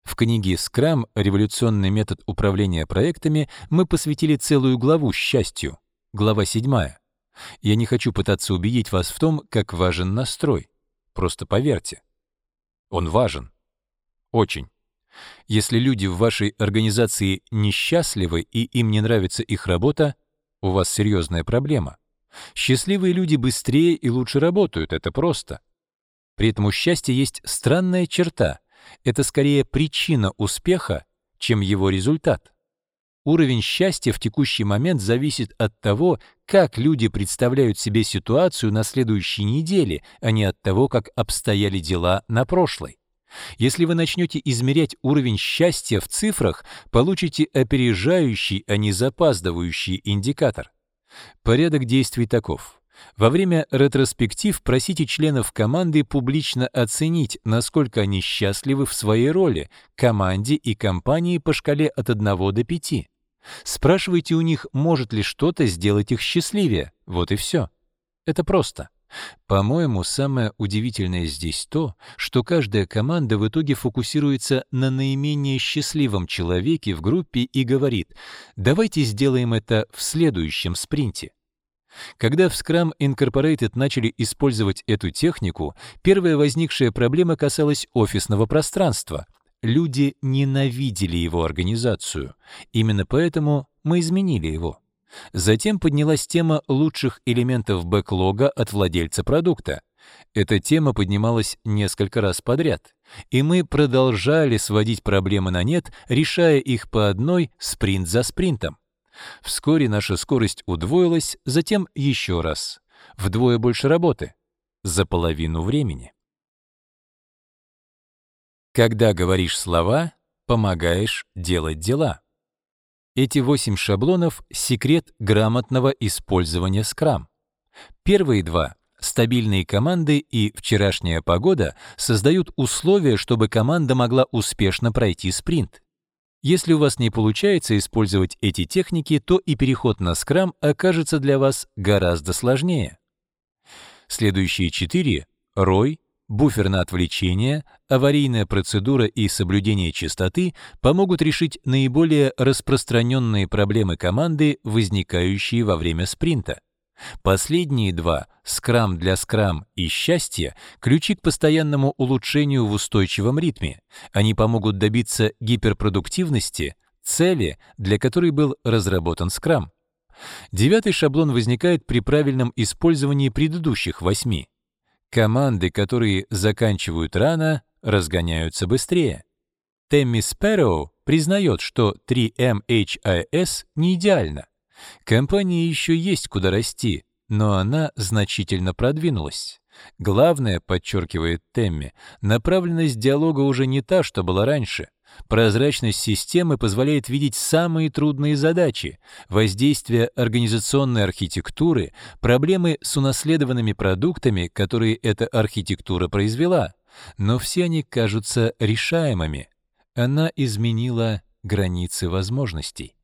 В книге «Скрам. Революционный метод управления проектами» мы посвятили целую главу счастью, глава 7. Я не хочу пытаться убедить вас в том, как важен настрой. Просто поверьте. Он важен. Очень. Если люди в вашей организации несчастливы и им не нравится их работа, у вас серьезная проблема. Счастливые люди быстрее и лучше работают, это просто. При этом у счастья есть странная черта —— это скорее причина успеха, чем его результат. Уровень счастья в текущий момент зависит от того, как люди представляют себе ситуацию на следующей неделе, а не от того, как обстояли дела на прошлой. Если вы начнете измерять уровень счастья в цифрах, получите опережающий, а не запаздывающий индикатор. Порядок действий таков. Во время ретроспектив просите членов команды публично оценить, насколько они счастливы в своей роли, команде и компании по шкале от 1 до 5. Спрашивайте у них, может ли что-то сделать их счастливее. Вот и все. Это просто. По-моему, самое удивительное здесь то, что каждая команда в итоге фокусируется на наименее счастливом человеке в группе и говорит «давайте сделаем это в следующем спринте». Когда в Scrum Incorporated начали использовать эту технику, первая возникшая проблема касалась офисного пространства. Люди ненавидели его организацию. Именно поэтому мы изменили его. Затем поднялась тема лучших элементов бэклога от владельца продукта. Эта тема поднималась несколько раз подряд, и мы продолжали сводить проблемы на нет, решая их по одной спринт за спринтом. Вскоре наша скорость удвоилась, затем еще раз. Вдвое больше работы. За половину времени. Когда говоришь слова, помогаешь делать дела. Эти восемь шаблонов — секрет грамотного использования скрам. Первые два — стабильные команды и вчерашняя погода — создают условия, чтобы команда могла успешно пройти спринт. Если у вас не получается использовать эти техники, то и переход на скрам окажется для вас гораздо сложнее. Следующие четыре — рой, буфер на отвлечение, аварийная процедура и соблюдение чистоты помогут решить наиболее распространенные проблемы команды, возникающие во время спринта. Последние два — скрам для скрам и счастье — ключи к постоянному улучшению в устойчивом ритме. Они помогут добиться гиперпродуктивности, цели, для которой был разработан скрам. Девятый шаблон возникает при правильном использовании предыдущих восьми. Команды, которые заканчивают рано, разгоняются быстрее. Тэмми Спэроу признает, что 3MHIS не идеально. Компании еще есть куда расти, но она значительно продвинулась. Главное, подчеркивает Темми, направленность диалога уже не та, что была раньше. Прозрачность системы позволяет видеть самые трудные задачи, воздействие организационной архитектуры, проблемы с унаследованными продуктами, которые эта архитектура произвела. Но все они кажутся решаемыми. Она изменила границы возможностей.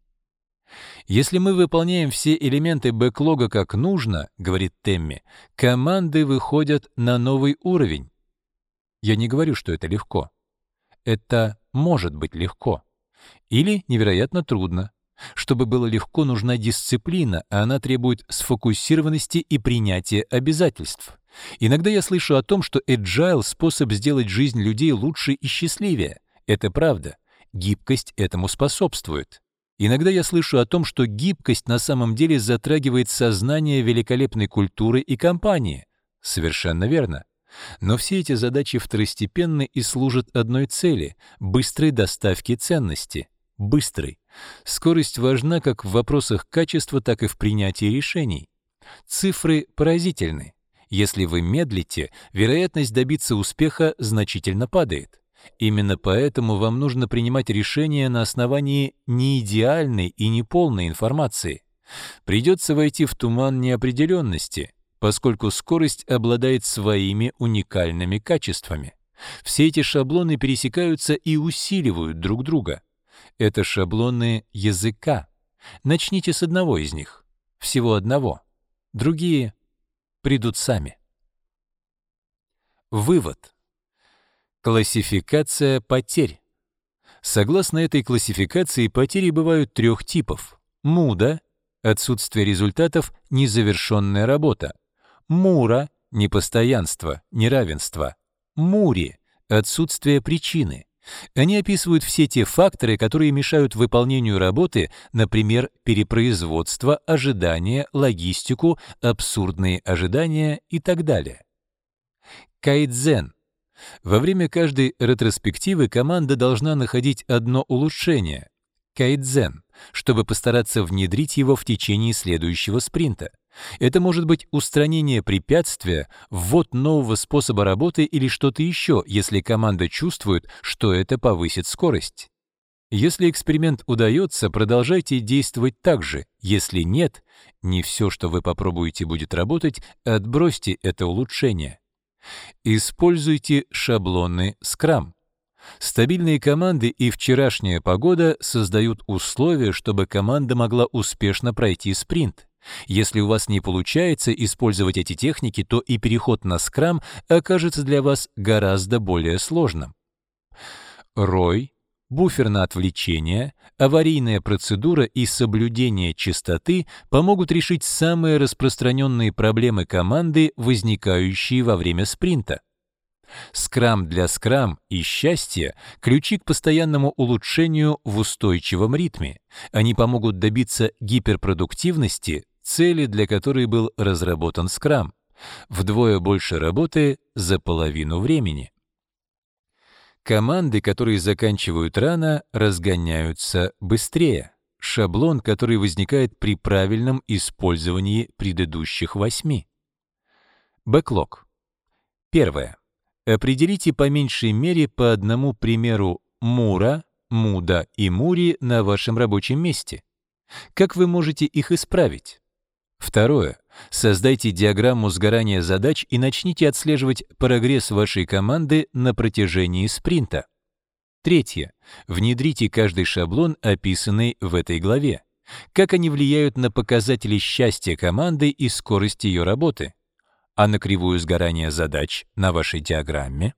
Если мы выполняем все элементы бэклога как нужно, говорит Темми, команды выходят на новый уровень. Я не говорю, что это легко. Это может быть легко. Или невероятно трудно. Чтобы было легко, нужна дисциплина, а она требует сфокусированности и принятия обязательств. Иногда я слышу о том, что agile — способ сделать жизнь людей лучше и счастливее. Это правда. Гибкость этому способствует. Иногда я слышу о том, что гибкость на самом деле затрагивает сознание великолепной культуры и компании. Совершенно верно. Но все эти задачи второстепенны и служат одной цели — быстрой доставке ценности. Быстрой. Скорость важна как в вопросах качества, так и в принятии решений. Цифры поразительны. Если вы медлите, вероятность добиться успеха значительно падает. Именно поэтому вам нужно принимать решения на основании неидеальной и неполной информации. Придется войти в туман неопределенности, поскольку скорость обладает своими уникальными качествами. Все эти шаблоны пересекаются и усиливают друг друга. Это шаблоны языка. Начните с одного из них. Всего одного. Другие придут сами. Вывод. Классификация потерь. Согласно этой классификации, потери бывают трех типов. Муда — отсутствие результатов, незавершенная работа. Мура — непостоянство, неравенство. Мури — отсутствие причины. Они описывают все те факторы, которые мешают выполнению работы, например, перепроизводство, ожидания, логистику, абсурдные ожидания и так далее. Кайдзен во время каждой ретроспективы команда должна находить одно улучшение — кайдзен, чтобы постараться внедрить его в течение следующего спринта. Это может быть устранение препятствия, ввод нового способа работы или что-то еще, если команда чувствует, что это повысит скорость. Если эксперимент удается, продолжайте действовать так же. Если нет, не все, что вы попробуете, будет работать, отбросьте это улучшение. Используйте шаблоны Scrum. Стабильные команды и вчерашняя погода создают условия, чтобы команда могла успешно пройти спринт. Если у вас не получается использовать эти техники, то и переход на скрам окажется для вас гораздо более сложным. Рой Буферное отвлечение, аварийная процедура и соблюдение чистоты помогут решить самые распространенные проблемы команды, возникающие во время спринта. Скрам для скрам и счастье – ключи к постоянному улучшению в устойчивом ритме. Они помогут добиться гиперпродуктивности, цели для которой был разработан скрам. Вдвое больше работы за половину времени. Команды, которые заканчивают рано, разгоняются быстрее. Шаблон, который возникает при правильном использовании предыдущих восьми. Бэклог. Первое. Определите по меньшей мере по одному примеру Мура, Муда и Мури на вашем рабочем месте. Как вы можете их исправить? Второе. Создайте диаграмму сгорания задач и начните отслеживать прогресс вашей команды на протяжении спринта. Третье. Внедрите каждый шаблон, описанный в этой главе. Как они влияют на показатели счастья команды и скорость ее работы? А на кривую сгорания задач на вашей диаграмме?